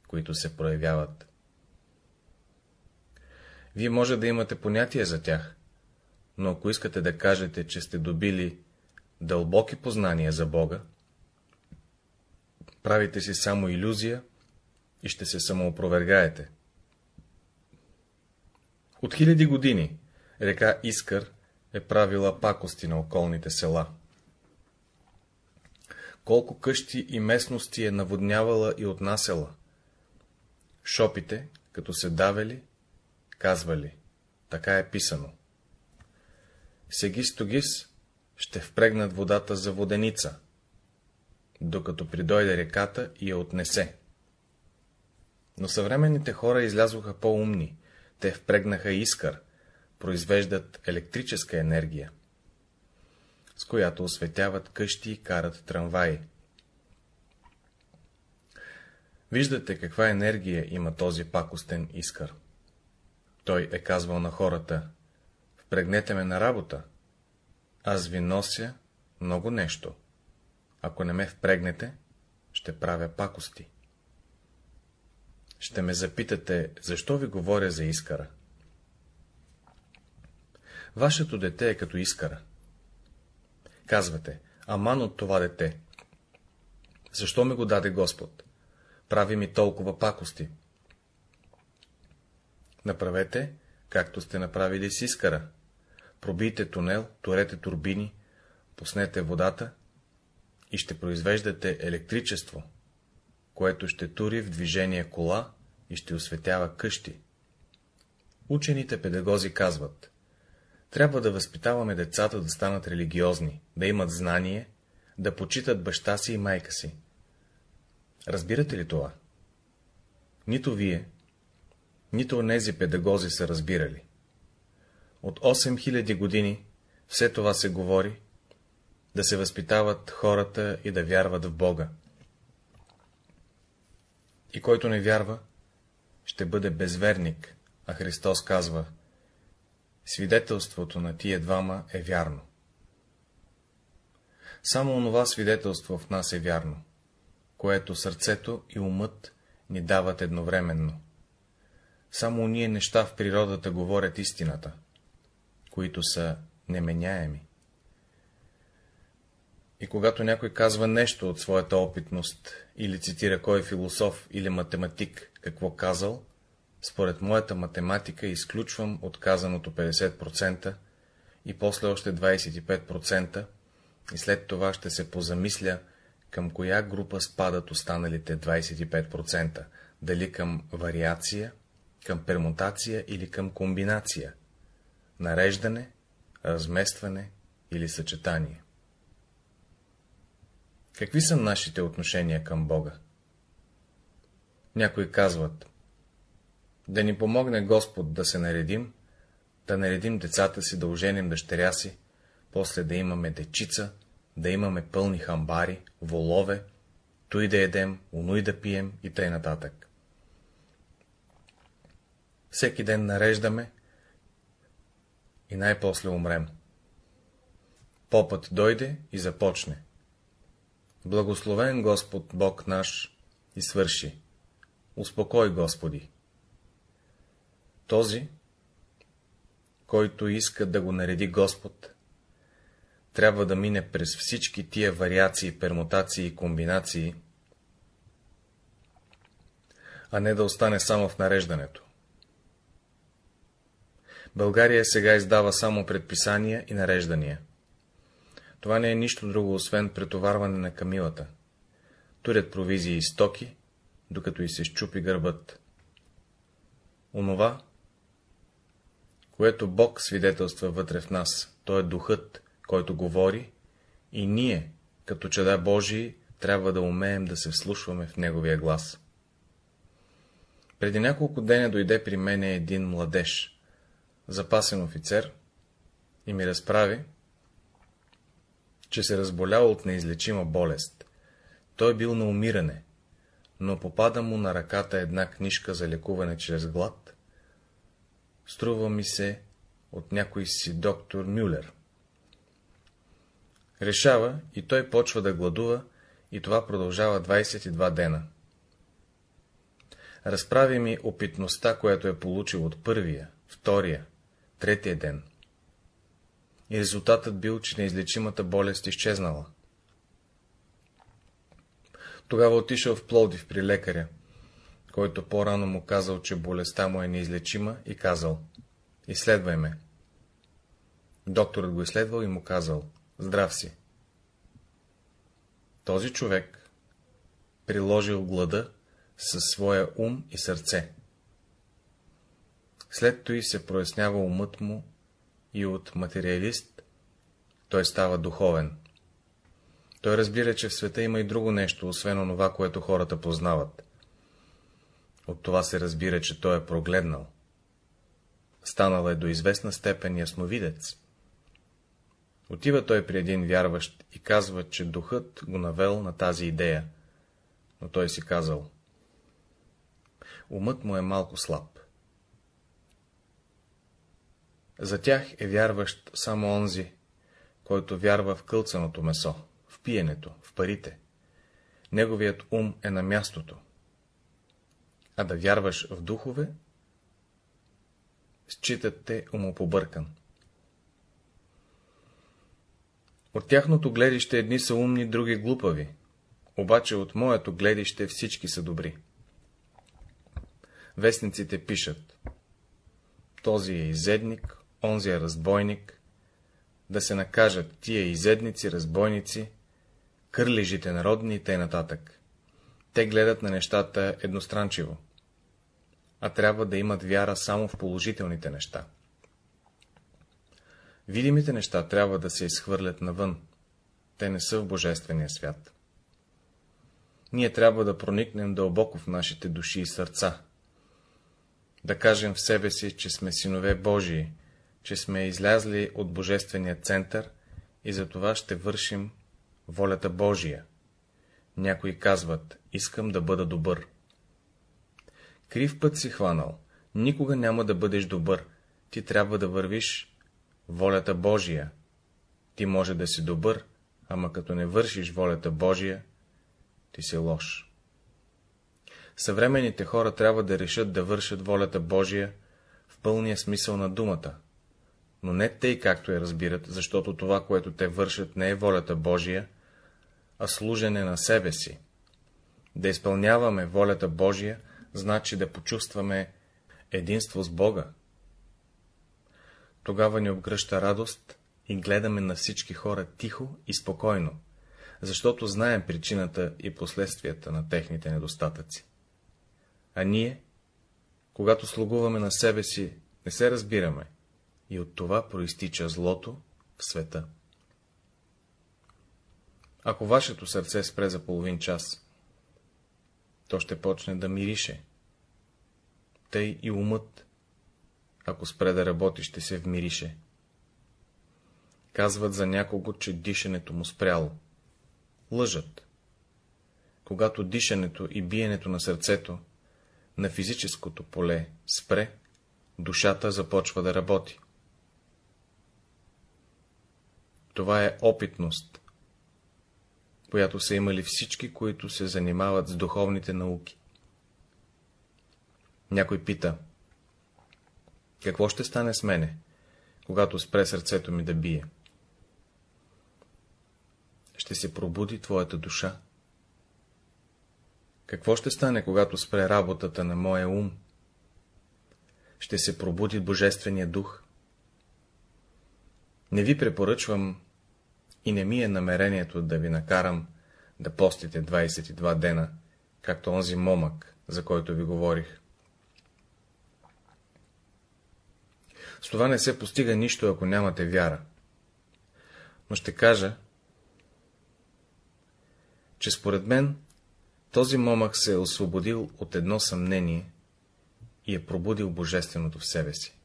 които се проявяват. Вие може да имате понятие за тях, но ако искате да кажете, че сте добили дълбоки познания за Бога, правите си само иллюзия и ще се самоопровергаете. От хиляди години река Искър е правила пакости на околните села. Колко къщи и местности е наводнявала и отнасяла. Шопите, като се давели, казвали, така е писано. Сегис-тогис ще впрегнат водата за воденица, докато придойде реката и я отнесе. Но съвременните хора излязоха по-умни, те впрегнаха искър, произвеждат електрическа енергия, с която осветяват къщи и карат трамваи. Виждате каква енергия има този пакостен искър. Той е казвал на хората, впрегнете ме на работа, аз ви нося много нещо. Ако не ме впрегнете, ще правя пакости. Ще ме запитате, защо ви говоря за искара. Вашето дете е като искара. Казвате, аман от това дете. Защо ми го даде Господ? Прави ми толкова пакости. Направете, както сте направили с искара. Пробийте тунел, турете турбини, пуснете водата и ще произвеждате електричество, което ще тури в движение кола и ще осветява къщи. Учените педагози казват, трябва да възпитаваме децата да станат религиозни, да имат знание, да почитат баща си и майка си. Разбирате ли това? Нито вие, нито онези педагози са разбирали. От 8000 години все това се говори, да се възпитават хората и да вярват в Бога. И който не вярва, ще бъде безверник, а Христос казва, свидетелството на тия двама е вярно. Само онова свидетелство в нас е вярно, което сърцето и умът ни дават едновременно. Само уния неща в природата говорят истината, които са неменяеми. И когато някой казва нещо от своята опитност, или цитира кой философ или математик какво казал, според моята математика изключвам отказаното 50% и после още 25%, и след това ще се позамисля, към коя група спадат останалите 25%, дали към вариация, към пермутация или към комбинация, нареждане, разместване или съчетание. Какви са нашите отношения към Бога? Някои казват, да ни помогне Господ да се наредим, да наредим децата си, да оженим дъщеря си, после да имаме дечица, да имаме пълни хамбари, волове, той да едем, уной да пием и тъй нататък. Всеки ден нареждаме и най-после умрем. Попът дойде и започне. Благословен Господ Бог наш и свърши. Успокой, Господи. Този, който иска да го нареди Господ, трябва да мине през всички тия вариации, пермутации и комбинации, а не да остане само в нареждането. България сега издава само предписания и нареждания. Това не е нищо друго, освен претоварване на камилата. Турят провизии и стоки, докато и се щупи гърбът. Онова, което Бог свидетелства вътре в нас, то е духът, който говори, и ние, като чеда Божии, трябва да умеем да се вслушваме в Неговия глас. Преди няколко деня дойде при мене един младеж, запасен офицер, и ми разправи, че се разболял от неизлечима болест. Той бил на умиране, но попада му на ръката една книжка за лекуване чрез глад. Струва ми се от някой си доктор Мюлер. Решава и той почва да гладува, и това продължава 22 дена. Разправи ми опитността, която е получил от първия, втория, третия ден. И резултатът бил, че неизлечимата болест изчезнала. Тогава отишъл в Плодив при лекаря, който по-рано му казал, че болестта му е неизлечима и казал — изследвай ме. Докторът го изследвал и му казал — здрав си. Този човек приложил глада със своя ум и сърце. След той се прояснява умът му и от материалист той става духовен. Той разбира, че в света има и друго нещо, освен онова, което хората познават. От това се разбира, че той е прогледнал. Станал е до известна степен ясновидец. Отива той при един вярващ и казва, че духът го навел на тази идея, но той си казал. Умът му е малко слаб. За тях е вярващ само онзи, който вярва в кълцаното месо, в пиенето, в парите. Неговият ум е на мястото. А да вярваш в духове, считат те умопобъркан. От тяхното гледище едни са умни, други глупави, обаче от моето гледище всички са добри. Вестниците пишат. Този е изедник, онзи е разбойник, да се накажат тия изедници, разбойници, кърлежите народни и т.н. Те гледат на нещата едностранчиво, а трябва да имат вяра само в положителните неща. Видимите неща трябва да се изхвърлят навън, те не са в Божествения свят. ние трябва да проникнем дълбоко в нашите души и сърца. Да кажем в себе си, че сме синове Божии, че сме излязли от Божествения център и за това ще вършим волята Божия. Някои казват, искам да бъда добър. Крив път си хванал, никога няма да бъдеш добър, ти трябва да вървиш волята Божия. Ти може да си добър, ама като не вършиш волята Божия, ти си лош. Съвременните хора трябва да решат да вършат волята Божия в пълния смисъл на думата, но не тъй както я разбират, защото това, което те вършат, не е волята Божия, а служене на себе си. Да изпълняваме волята Божия, значи да почувстваме единство с Бога. Тогава ни обгръща радост и гледаме на всички хора тихо и спокойно, защото знаем причината и последствията на техните недостатъци. А ние, когато слугуваме на себе си, не се разбираме, и от това проистича злото в света. Ако вашето сърце спре за половин час, то ще почне да мирише. Тъй и умът, ако спре да работи, ще се вмирише. Казват за някого, че дишането му спряло. Лъжат. Когато дишането и биенето на сърцето на физическото поле спре, душата започва да работи. Това е опитност, която са имали всички, които се занимават с духовните науки. Някой пита, какво ще стане с мене, когато спре сърцето ми да бие? Ще се пробуди твоята душа. Какво ще стане, когато спре работата на моя ум? Ще се пробуди Божествения дух. Не ви препоръчвам и не ми е намерението да ви накарам да постите 22 дена, както онзи момък, за който ви говорих. С това не се постига нищо, ако нямате вяра. Но ще кажа, че според мен този момък се е освободил от едно съмнение и е пробудил Божественото в себе си.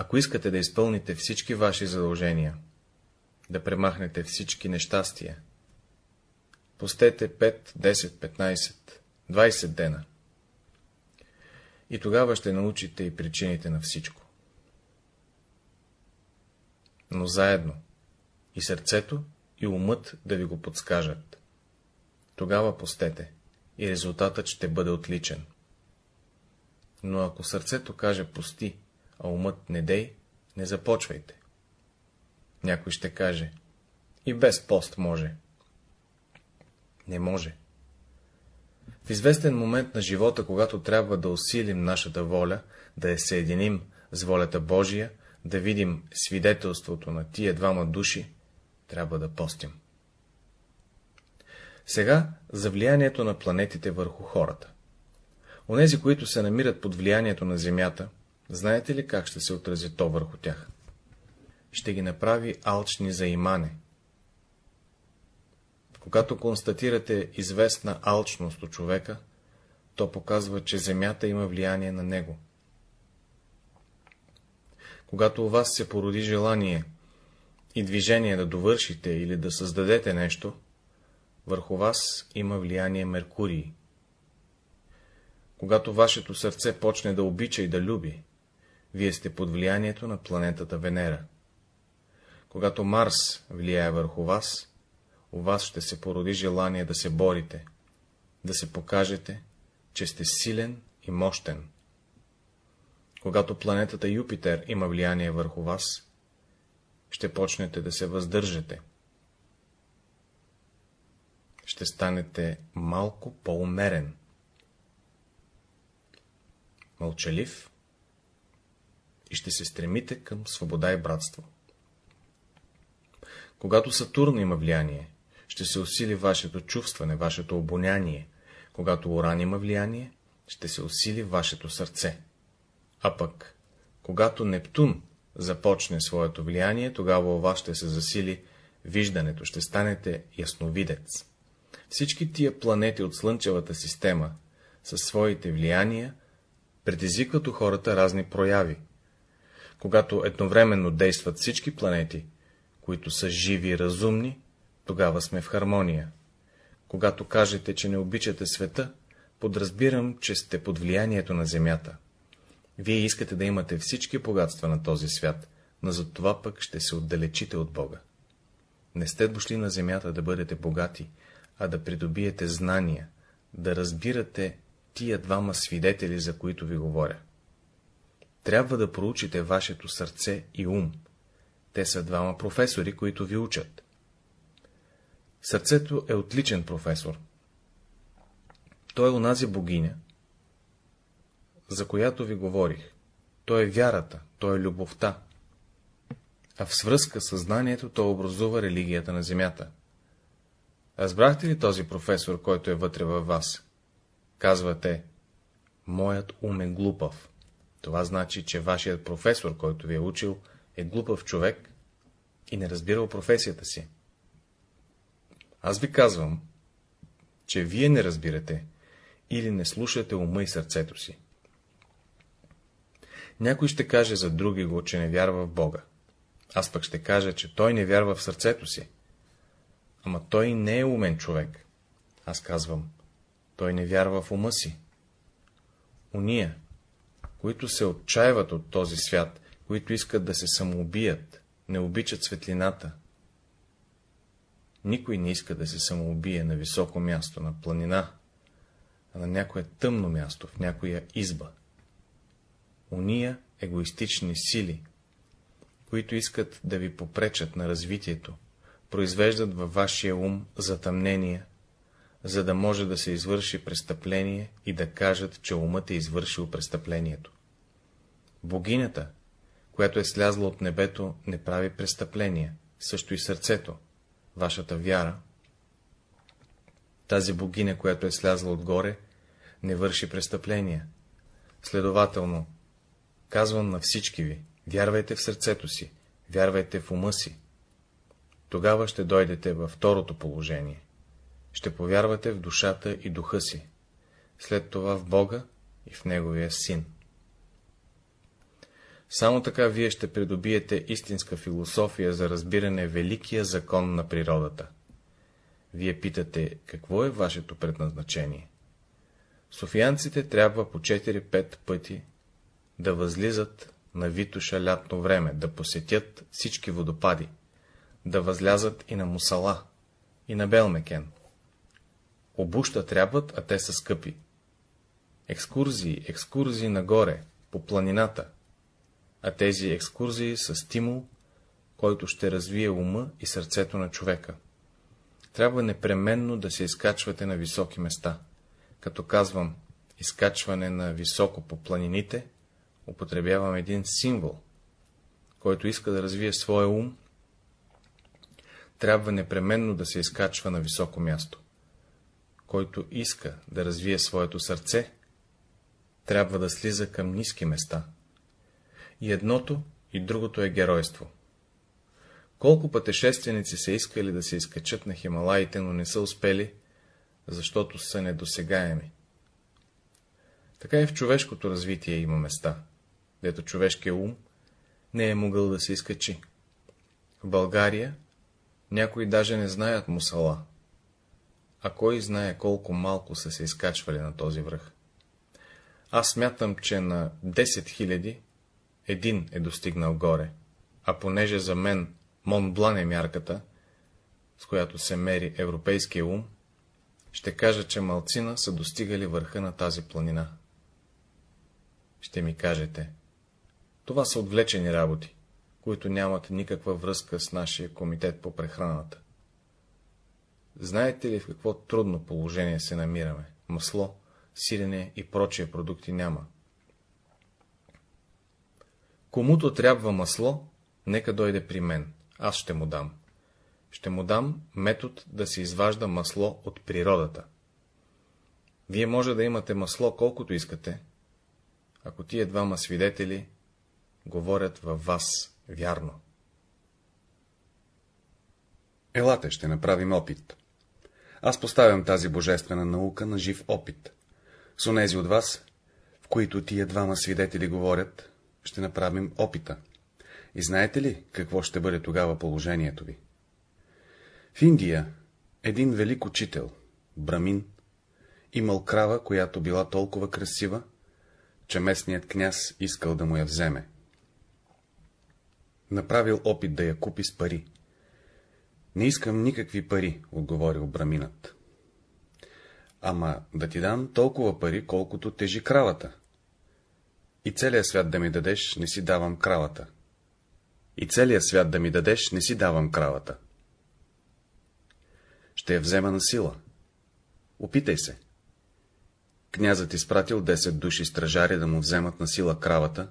Ако искате да изпълните всички ваши задължения, да премахнете всички нещастия. Постете 5, 10, 15, 20 дена. И тогава ще научите и причините на всичко. Но заедно и сърцето, и умът да ви го подскажат. Тогава постете и резултатът ще бъде отличен. Но ако сърцето каже пости, а умът не дей, не започвайте. Някой ще каже, и без пост може. Не може. В известен момент на живота, когато трябва да усилим нашата воля, да я съединим с волята Божия, да видим свидетелството на тия двама души, трябва да постим. Сега за влиянието на планетите върху хората. Онези, които се намират под влиянието на Земята, знаете ли как ще се отрази то върху тях? ще ги направи алчни за имане. Когато констатирате известна алчност от човека, то показва, че земята има влияние на него. Когато у вас се породи желание и движение да довършите или да създадете нещо, върху вас има влияние Меркурий. Когато вашето сърце почне да обича и да люби, вие сте под влиянието на планетата Венера. Когато Марс влияе върху вас, у вас ще се породи желание да се борите, да се покажете, че сте силен и мощен. Когато планетата Юпитер има влияние върху вас, ще почнете да се въздържате. Ще станете малко по-умерен. Мълчалив и ще се стремите към свобода и братство. Когато Сатурн има влияние, ще се усили вашето чувстване, вашето обоняние. Когато Оран има влияние, ще се усили вашето сърце. А пък, когато Нептун започне своето влияние, тогава у вас ще се засили виждането, ще станете ясновидец. Всички тия планети от Слънчевата система, със своите влияния, предизвикват у хората разни прояви. Когато едновременно действат всички планети, които са живи и разумни, тогава сме в хармония. Когато кажете, че не обичате света, подразбирам, че сте под влиянието на Земята. Вие искате да имате всички богатства на този свят, но за това пък ще се отдалечите от Бога. Не сте дошли на Земята да бъдете богати, а да придобиете знания, да разбирате тия двама свидетели, за които ви говоря. Трябва да проучите вашето сърце и ум. Те са двама професори, които ви учат. Сърцето е отличен професор. Той е онази богиня, за която ви говорих. Той е вярата, той е любовта. А в свръзка с знанието той образува религията на земята. Разбрахте ли този професор, който е вътре във вас? Казвате, моят ум е глупав. Това значи, че вашият професор, който ви е учил, е глупав човек и не разбирал професията си. Аз ви казвам, че вие не разбирате или не слушате ума и сърцето си. Някой ще каже за други го, че не вярва в Бога. Аз пък ще кажа, че той не вярва в сърцето си. Ама той не е умен човек. Аз казвам, той не вярва в ума си. Уния, които се отчаиват от този свят, които искат да се самоубият, не обичат светлината. Никой не иска да се самоубие на високо място, на планина, а на някое тъмно място, в някоя изба. Уния егоистични сили, които искат да ви попречат на развитието, произвеждат във вашия ум затъмнения, за да може да се извърши престъпление и да кажат, че умът е извършил престъплението. Богинята, която е слязла от небето, не прави престъпления, също и сърцето, вашата вяра. Тази богиня, която е слязла отгоре, не върши престъпления. Следователно, казвам на всички ви, вярвайте в сърцето си, вярвайте в ума си. Тогава ще дойдете във второто положение ще повярвате в душата и духа си, след това в Бога и в Неговия Син. Само така вие ще придобиете истинска философия за разбиране великия закон на природата. Вие питате, какво е вашето предназначение? Софиянците трябва по 4-5 пъти да възлизат на Витуша лятно време, да посетят всички водопади, да възлязат и на Мусала, и на Белмекен. Обуща трябват, а те са скъпи. Екскурзии, екскурзии нагоре, по планината, а тези екскурзии са стимул, който ще развие ума и сърцето на човека. Трябва непременно да се изкачвате на високи места. Като казвам изкачване на високо по планините, употребявам един символ, който иска да развие своя ум, трябва непременно да се изкачва на високо място който иска да развие своето сърце, трябва да слиза към ниски места. И едното, и другото е геройство. Колко пътешественици са искали да се изкачат на Хималаите, но не са успели, защото са недосегаеми. Така и в човешкото развитие има места, дето човешкият ум не е могъл да се изкачи. В България някои даже не знаят мусала, а кой знае колко малко са се изкачвали на този връх. Аз смятам, че на 10 000 един е достигнал горе, а понеже за мен Монблан е мярката, с която се мери европейския ум, ще кажа, че малцина са достигали върха на тази планина. Ще ми кажете, това са отвлечени работи, които нямат никаква връзка с нашия комитет по прехраната. Знаете ли в какво трудно положение се намираме? Масло, сирене и прочие продукти няма. Комуто трябва масло, нека дойде при мен, аз ще му дам. Ще му дам метод да се изважда масло от природата. Вие може да имате масло колкото искате, ако тия двама свидетели говорят във вас вярно. Елате, ще направим опит. Аз поставям тази божествена наука на жив опит. С онези от вас, в които тия двама свидетели говорят, ще направим опита. И знаете ли, какво ще бъде тогава положението ви? В Индия един велик учител, брамин, имал крава, която била толкова красива, че местният княз искал да му я вземе. Направил опит да я купи с пари. Не искам никакви пари, отговорил браминът. Ама да ти дам толкова пари, колкото тежи кравата. И целият свят да ми дадеш, не си давам кравата. И целият свят да ми дадеш, не си давам кравата. Ще я взема на сила. Опитай се. Князът изпратил 10 души стражари да му вземат на сила кравата,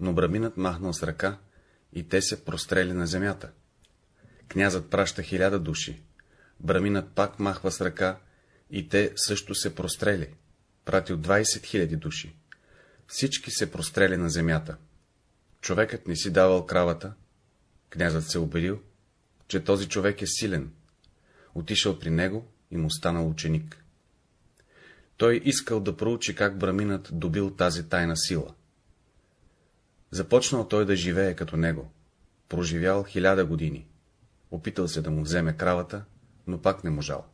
но браминът махнал с ръка и те се прострели на земята. Князът праща хиляда души. Браминът пак махва с ръка и те също се прострели. Пратил 20 000 души. Всички се прострели на земята. Човекът не си давал кравата. Князът се убедил, че този човек е силен. Отишъл при него и му станал ученик. Той искал да проучи как браминът добил тази тайна сила. Започнал той да живее като него. Проживял хиляда години. Опитал се да му вземе кравата, но пак не можал.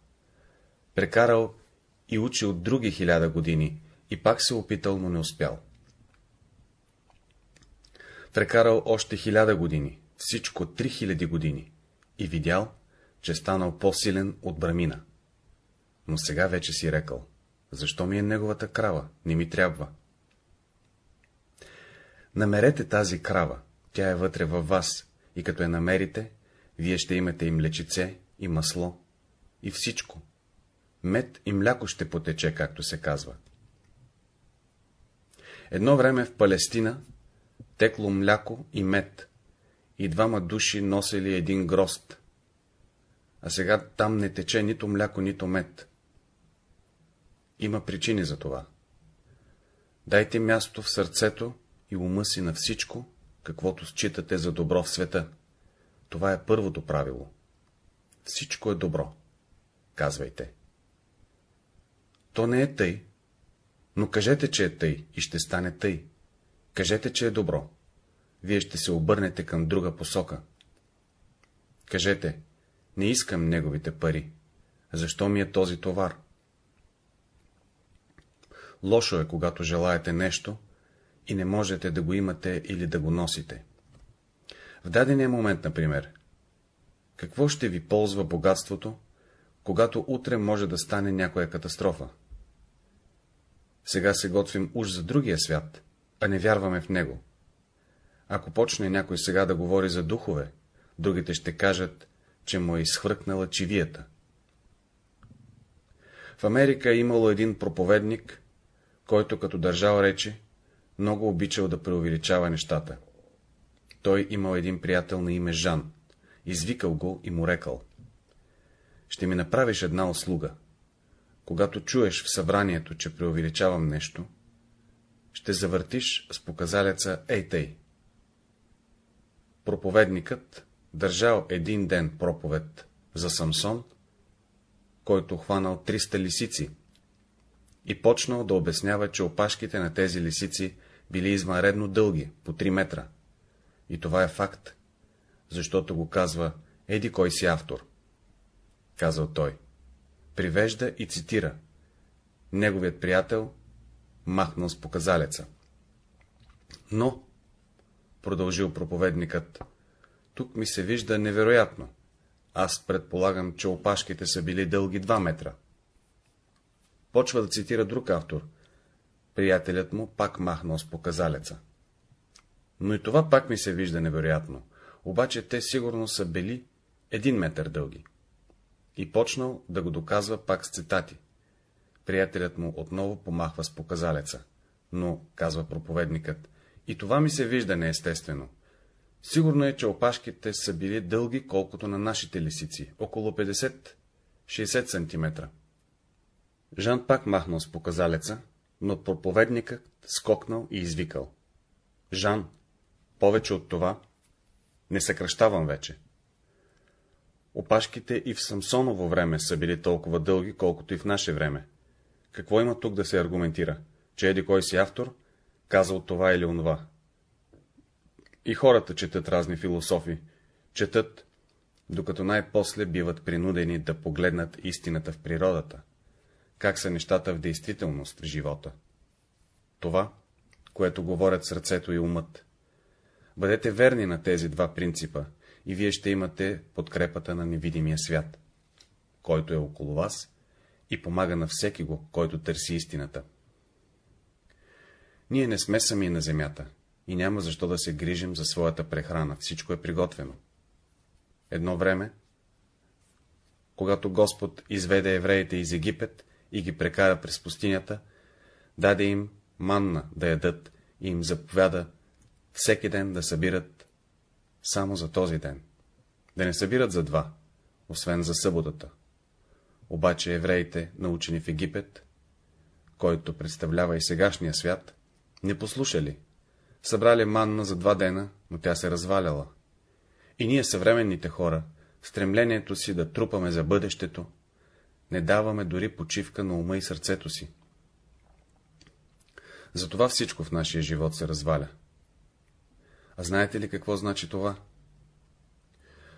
Прекарал и учил други хиляда години, и пак се опитал, но не успял. Прекарал още хиляда години, всичко три хиляди години, и видял, че станал по-силен от брамина. Но сега вече си рекал, защо ми е неговата крава, не ми трябва. Намерете тази крава, тя е вътре във вас, и като я намерите, вие ще имате и млечице, и масло, и всичко. Мед и мляко ще потече, както се казва. Едно време в Палестина текло мляко и мед, и двама души носили един грост, а сега там не тече нито мляко, нито мед. Има причини за това. Дайте място в сърцето и ума си на всичко, каквото считате за добро в света. Това е първото правило. Всичко е добро. Казвайте. То не е тъй, но кажете, че е тъй и ще стане тъй. Кажете, че е добро. Вие ще се обърнете към друга посока. Кажете, не искам неговите пари. Защо ми е този товар? Лошо е, когато желаете нещо и не можете да го имате или да го носите. В дадения момент, например, какво ще ви ползва богатството, когато утре може да стане някоя катастрофа? Сега се готвим уж за другия свят, а не вярваме в него. Ако почне някой сега да говори за духове, другите ще кажат, че му е изхвъркнала чивията. В Америка е имало един проповедник, който като държал речи, много обичал да преувеличава нещата. Той имал един приятел на име Жан, извикал го и му рекал. Ще ми направиш една услуга. Когато чуеш в събранието, че преувеличавам нещо, ще завъртиш с показалеца ей тъй. Проповедникът държал един ден проповед за Самсон, който хванал 300 лисици и почнал да обяснява, че опашките на тези лисици били извънредно дълги, по 3 метра. И това е факт, защото го казва еди кой си автор. Казал той. Привежда и цитира. Неговият приятел махнал с показалеца. Но, продължил проповедникът, тук ми се вижда невероятно. Аз предполагам, че опашките са били дълги 2 метра. Почва да цитира друг автор. Приятелят му пак махнал с показалеца. Но и това пак ми се вижда невероятно, обаче те сигурно са били един метър дълги. И почнал да го доказва пак с цитати. Приятелят му отново помахва с показалеца. Но, казва проповедникът, и това ми се вижда неестествено. Сигурно е, че опашките са били дълги, колкото на нашите лисици, около 50-60 см. Жан пак махнал с показалеца, но проповедникът скокнал и извикал. Жан, повече от това, не съкръщавам вече. Опашките и в Самсоново време са били толкова дълги, колкото и в наше време. Какво има тук да се аргументира? Че еди кой си автор, казал това или онова. И хората четат разни философи, четат, докато най-после биват принудени да погледнат истината в природата, как са нещата в действителност в живота. Това, което говорят сърцето и умът. Бъдете верни на тези два принципа и вие ще имате подкрепата на невидимия свят, който е около вас и помага на всеки го, който търси истината. Ние не сме сами на земята и няма защо да се грижим за своята прехрана, всичко е приготвено. Едно време, когато Господ изведе евреите из Египет и ги прекара през пустинята, даде им манна да ядат и им заповяда всеки ден да събират само за този ден. Да не събират за два, освен за съботата. Обаче евреите, научени в Египет, който представлява и сегашния свят, не послушали. Събрали манна за два дена, но тя се разваляла. И ние, съвременните хора, стремлението си да трупаме за бъдещето, не даваме дори почивка на ума и сърцето си. Затова всичко в нашия живот се разваля. А знаете ли какво значи това?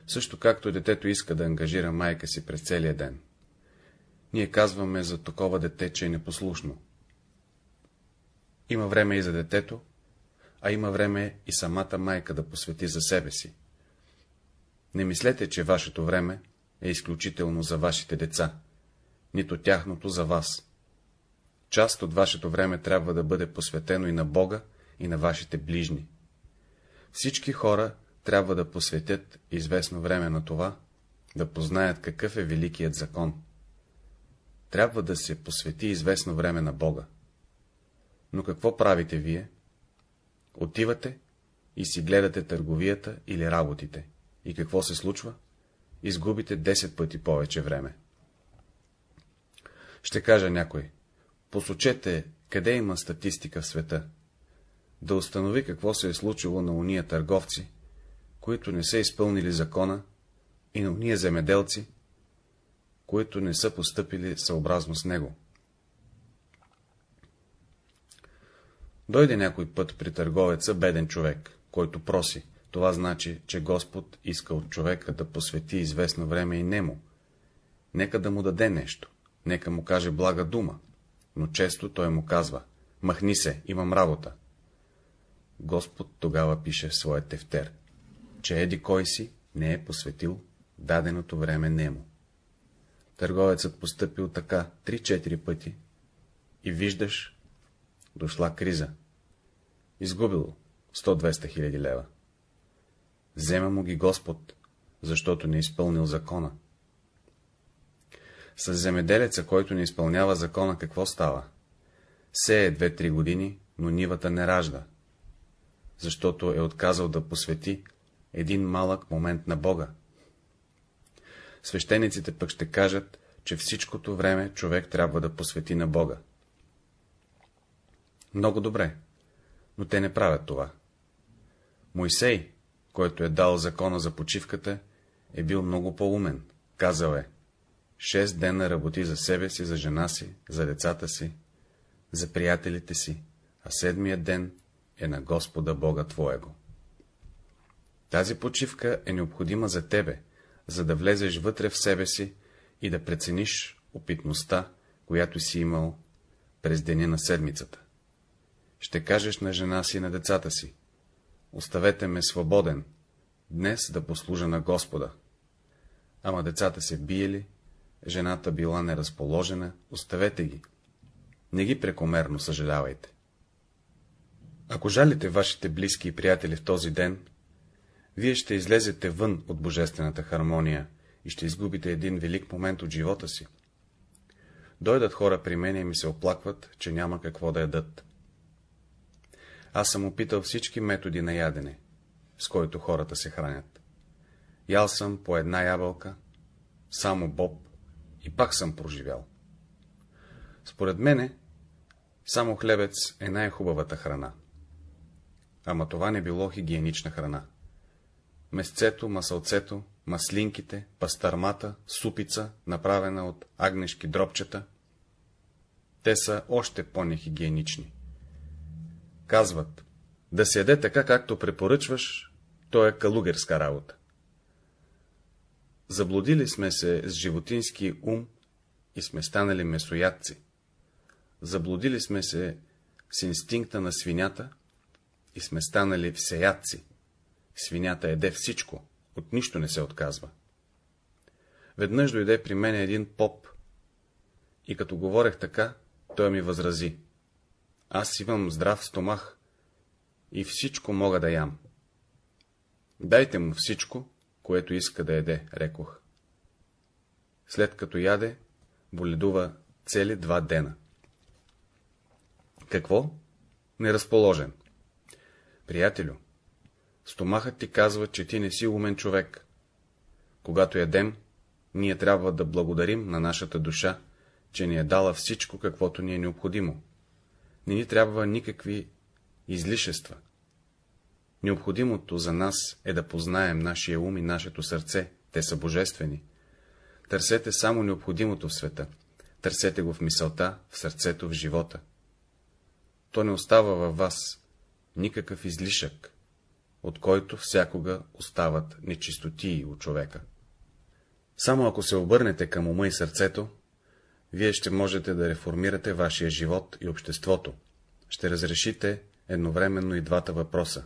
Също както детето иска да ангажира майка си през целия ден. Ние казваме за такова дете, че е непослушно. Има време и за детето, а има време и самата майка да посвети за себе си. Не мислете, че вашето време е изключително за вашите деца, нито тяхното за вас. Част от вашето време трябва да бъде посветено и на Бога, и на вашите ближни. Всички хора трябва да посветят известно време на това, да познаят какъв е великият закон. Трябва да се посвети известно време на Бога. Но какво правите вие? Отивате и си гледате търговията или работите. И какво се случва? Изгубите 10 пъти повече време. Ще кажа някой. Посочете, къде има статистика в света. Да установи какво се е случило на уния търговци, които не са изпълнили закона, и на уния земеделци, които не са постъпили съобразно с него. Дойде някой път при търговеца беден човек, който проси. Това значи, че Господ иска от човека да посвети известно време и нему. Нека да му даде нещо, нека му каже блага дума, но често той му казва, махни се, имам работа. Господ тогава пише в своя тефтер, че еди кой си не е посветил даденото време нему. Търговецът постъпил така три-четири пъти и виждаш, дошла криза. Изгубил 100-200 хиляди лева. Взема му ги Господ, защото не изпълнил закона. С земеделеца, който не изпълнява закона, какво става? Сее две-три години, но нивата не ражда, защото е отказал да посвети един малък момент на Бога. Свещениците пък ще кажат, че всичкото време човек трябва да посвети на Бога. Много добре, но те не правят това. Мойсей, който е дал закона за почивката, е бил много по-умен. Казал е, шест дена работи за себе си, за жена си, за децата си, за приятелите си, а седмият ден е на Господа Бога Твоего. Тази почивка е необходима за тебе, за да влезеш вътре в себе си и да прецениш опитността, която си имал през деня на седмицата. Ще кажеш на жена си и на децата си, оставете ме свободен, днес да послужа на Господа. Ама децата се биели, жената била неразположена, оставете ги. Не ги прекомерно съжалявайте. Ако жалите вашите близки и приятели в този ден, вие ще излезете вън от божествената хармония и ще изгубите един велик момент от живота си. Дойдат хора при мен и ми се оплакват, че няма какво да ядат. Аз съм опитал всички методи на ядене, с който хората се хранят. Ял съм по една ябълка, само боб, и пак съм проживял. Според мене, само хлебец е най-хубавата храна. Ама това не било хигиенична храна. Месцето, масълцето, маслинките, пастърмата, супица, направена от агнешки дробчета. Те са още по-нехигиенични. Казват, да се яде така, както препоръчваш, то е калугерска работа. Заблудили сме се с животински ум и сме станали месоядци. Заблудили сме се с инстинкта на свинята и сме станали всеядци. Свинята еде всичко, от нищо не се отказва. Веднъж дойде при мен един поп и като говорех така, той ми възрази. Аз имам здрав стомах и всичко мога да ям. Дайте му всичко, което иска да еде, рекох. След като яде, боледува цели два дена. Какво? Неразположен. Приятелю, стомахът ти казва, че ти не си умен човек. Когато ядем, ние трябва да благодарим на нашата душа, че ни е дала всичко, каквото ни е необходимо. Не ни трябва никакви излишества. Необходимото за нас е да познаем нашия ум и нашето сърце, те са божествени. Търсете само необходимото в света, търсете го в мисълта, в сърцето, в живота. То не остава във вас никакъв излишък, от който всякога остават нечистотии у човека. Само ако се обърнете към ума и сърцето, вие ще можете да реформирате вашия живот и обществото, ще разрешите едновременно и двата въпроса.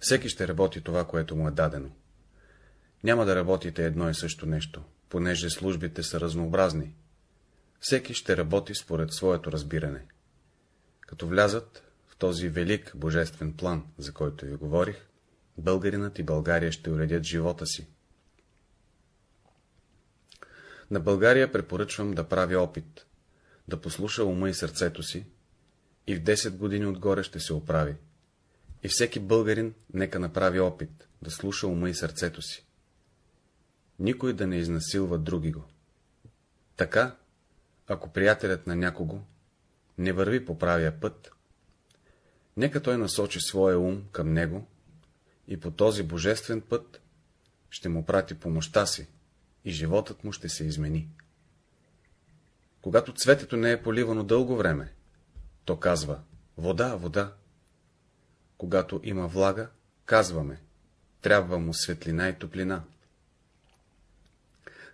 Всеки ще работи това, което му е дадено. Няма да работите едно и също нещо, понеже службите са разнообразни. Всеки ще работи според своето разбиране. Като влязат в този велик божествен план, за който ви говорих, българинът и България ще уредят живота си. На България препоръчвам да прави опит, да послуша ума и сърцето си, и в 10 години отгоре ще се оправи. И всеки българин нека направи опит да слуша ума и сърцето си. Никой да не изнасилва други го. Така, ако приятелят на някого не върви по правия път, нека той насочи своя ум към него и по този божествен път ще му прати помощта си и животът му ще се измени. Когато цветето не е поливано дълго време, то казва вода, вода. Когато има влага, казваме, трябва му светлина и топлина.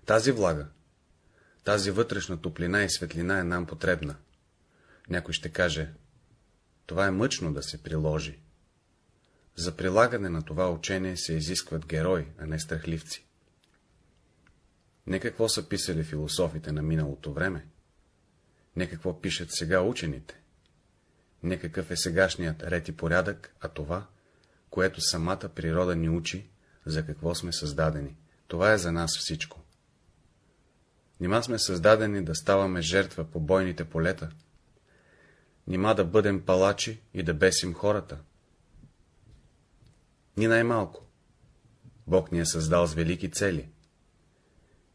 Тази влага, тази вътрешна топлина и светлина е нам потребна. Някой ще каже, това е мъчно да се приложи. За прилагане на това учение се изискват герои, а не страхливци. Не какво са писали философите на миналото време, не какво пишат сега учените, не какъв е сегашният ред и порядък, а това, което самата природа ни учи, за какво сме създадени. Това е за нас всичко. Нима сме създадени да ставаме жертва по бойните полета? Нима да бъдем палачи и да бесим хората? Ни най-малко. Бог ни е създал с велики цели.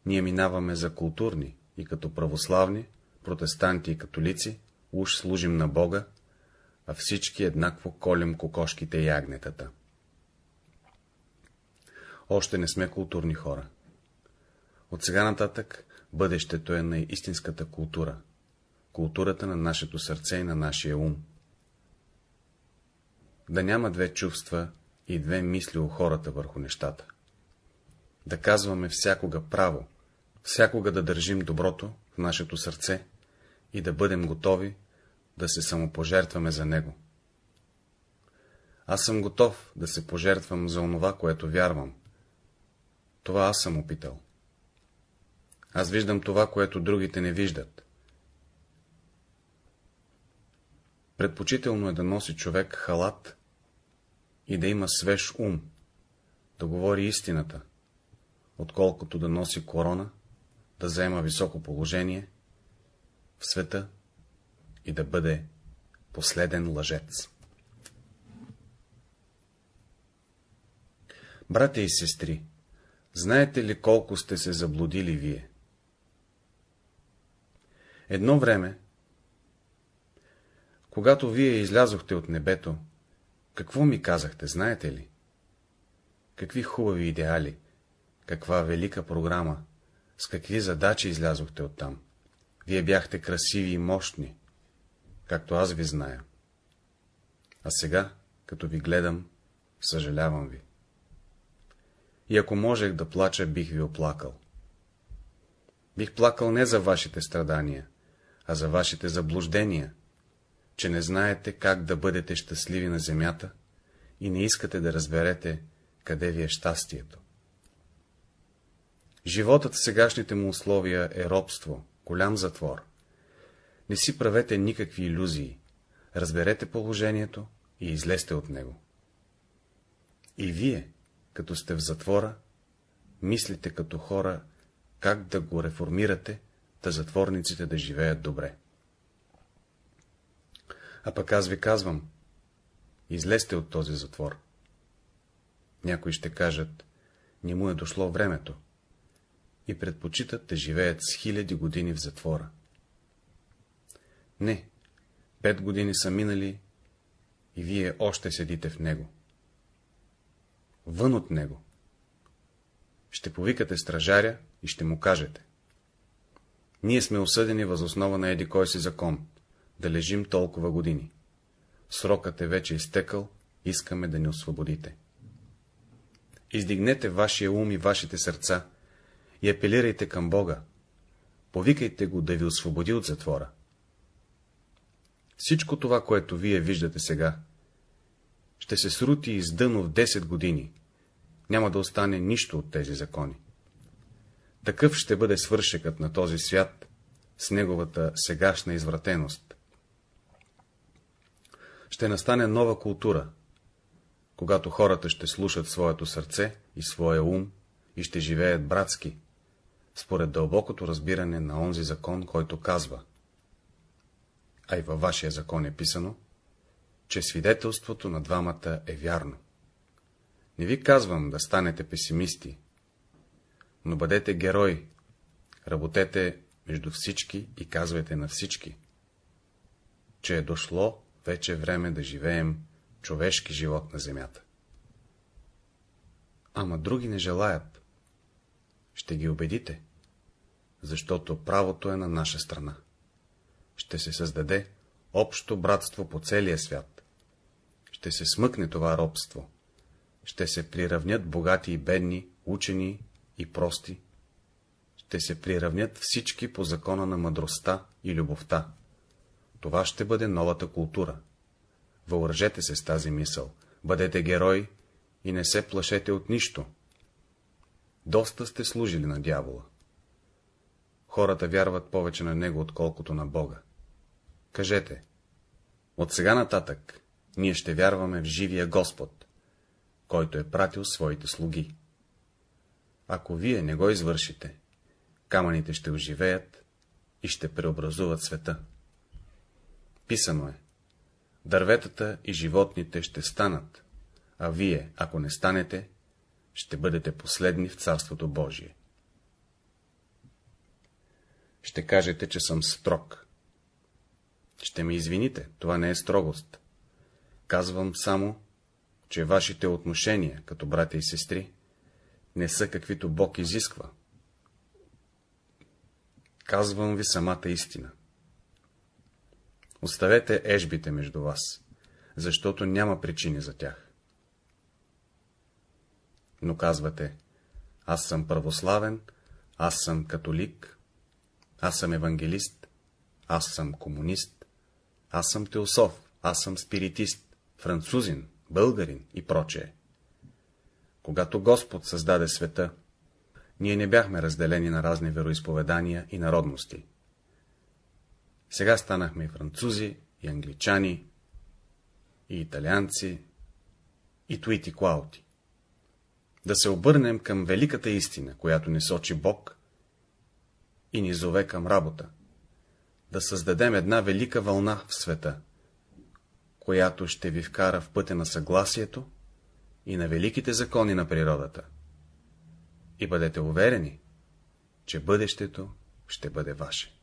Ние минаваме за културни и като православни, протестанти и католици, уж служим на Бога, а всички еднакво колем кокошките и ягнетата. Още не сме културни хора. От сега нататък бъдещето е на истинската култура, културата на нашето сърце и на нашия ум. Да няма две чувства и две мисли у хората върху нещата. Да казваме всякога право, всякога да държим доброто в нашето сърце и да бъдем готови да се самопожертваме за него. Аз съм готов да се пожертвам за онова, което вярвам. Това аз съм опитал. Аз виждам това, което другите не виждат. Предпочително е да носи човек халат и да има свеж ум, да говори истината, отколкото да носи корона, да заема високо положение в света и да бъде последен лъжец. Братя и сестри, знаете ли колко сте се заблудили вие? Едно време, когато вие излязохте от небето, какво ми казахте, знаете ли? Какви хубави идеали, каква велика програма, с какви задачи излязохте оттам. Вие бяхте красиви и мощни, както аз ви зная. А сега, като ви гледам, съжалявам ви. И ако можех да плача, бих ви оплакал. Бих плакал не за вашите страдания, а за вашите заблуждения, че не знаете как да бъдете щастливи на земята и не искате да разберете, къде ви е щастието. Животът в сегашните му условия е робство, голям затвор. Не си правете никакви иллюзии, разберете положението и излезте от него. И вие, като сте в затвора, мислите като хора, как да го реформирате, да затворниците да живеят добре. А пък аз ви казвам, излезте от този затвор. Някои ще кажат, не му е дошло времето и предпочитат да живеят с хиляди години в затвора. Не, пет години са минали и вие още седите в него. Вън от него. Ще повикате стражаря и ще му кажете. Ние сме осъдени възоснова на еди кой си закон, да лежим толкова години. Срокът е вече изтекал, искаме да ни освободите. Издигнете вашия ум и вашите сърца и апелирайте към Бога. Повикайте го да ви освободи от затвора. Всичко това, което вие виждате сега, ще се срути издъно в 10 години. Няма да остане нищо от тези закони. Такъв ще бъде свършекът на този свят с неговата сегашна извратеност. Ще настане нова култура, когато хората ще слушат своето сърце и своя ум и ще живеят братски, според дълбокото разбиране на онзи закон, който казва. А и във вашия закон е писано, че свидетелството на двамата е вярно. Не ви казвам да станете песимисти, но бъдете герой, работете между всички и казвайте на всички, че е дошло вече време да живеем човешки живот на земята. Ама други не желаят. Ще ги убедите, защото правото е на наша страна. Ще се създаде общо братство по целия свят. Ще се смъкне това робство. Ще се приравнят богати и бедни, учени и прости. Ще се приравнят всички по закона на мъдростта и любовта. Това ще бъде новата култура. Въоръжете се с тази мисъл, бъдете герои и не се плашете от нищо. Доста сте служили на дявола. Хората вярват повече на него, отколкото на Бога. Кажете, от сега нататък ние ще вярваме в живия Господ, който е пратил своите слуги. Ако вие не го извършите, камъните ще оживеят и ще преобразуват света. Писано е, дърветата и животните ще станат, а вие, ако не станете, ще бъдете последни в Царството Божие. Ще кажете, че съм строг. Ще ме извините, това не е строгост. Казвам само, че вашите отношения, като братя и сестри, не са каквито Бог изисква. Казвам ви самата истина. Оставете ежбите между вас, защото няма причини за тях. Но казвате, аз съм православен, аз съм католик, аз съм евангелист, аз съм комунист, аз съм теософ, аз съм спиритист, французин, българин и прочее. Когато Господ създаде света, ние не бяхме разделени на разни вероисповедания и народности. Сега станахме и французи, и англичани, и италианци, и туити клаути. Да се обърнем към великата истина, която ни сочи Бог и ни зове към работа. Да създадем една велика вълна в света, която ще ви вкара в пътя на съгласието и на великите закони на природата. И бъдете уверени, че бъдещето ще бъде ваше.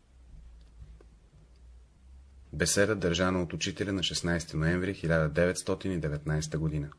Беседа държана от учителя на 16 ноември 1919 година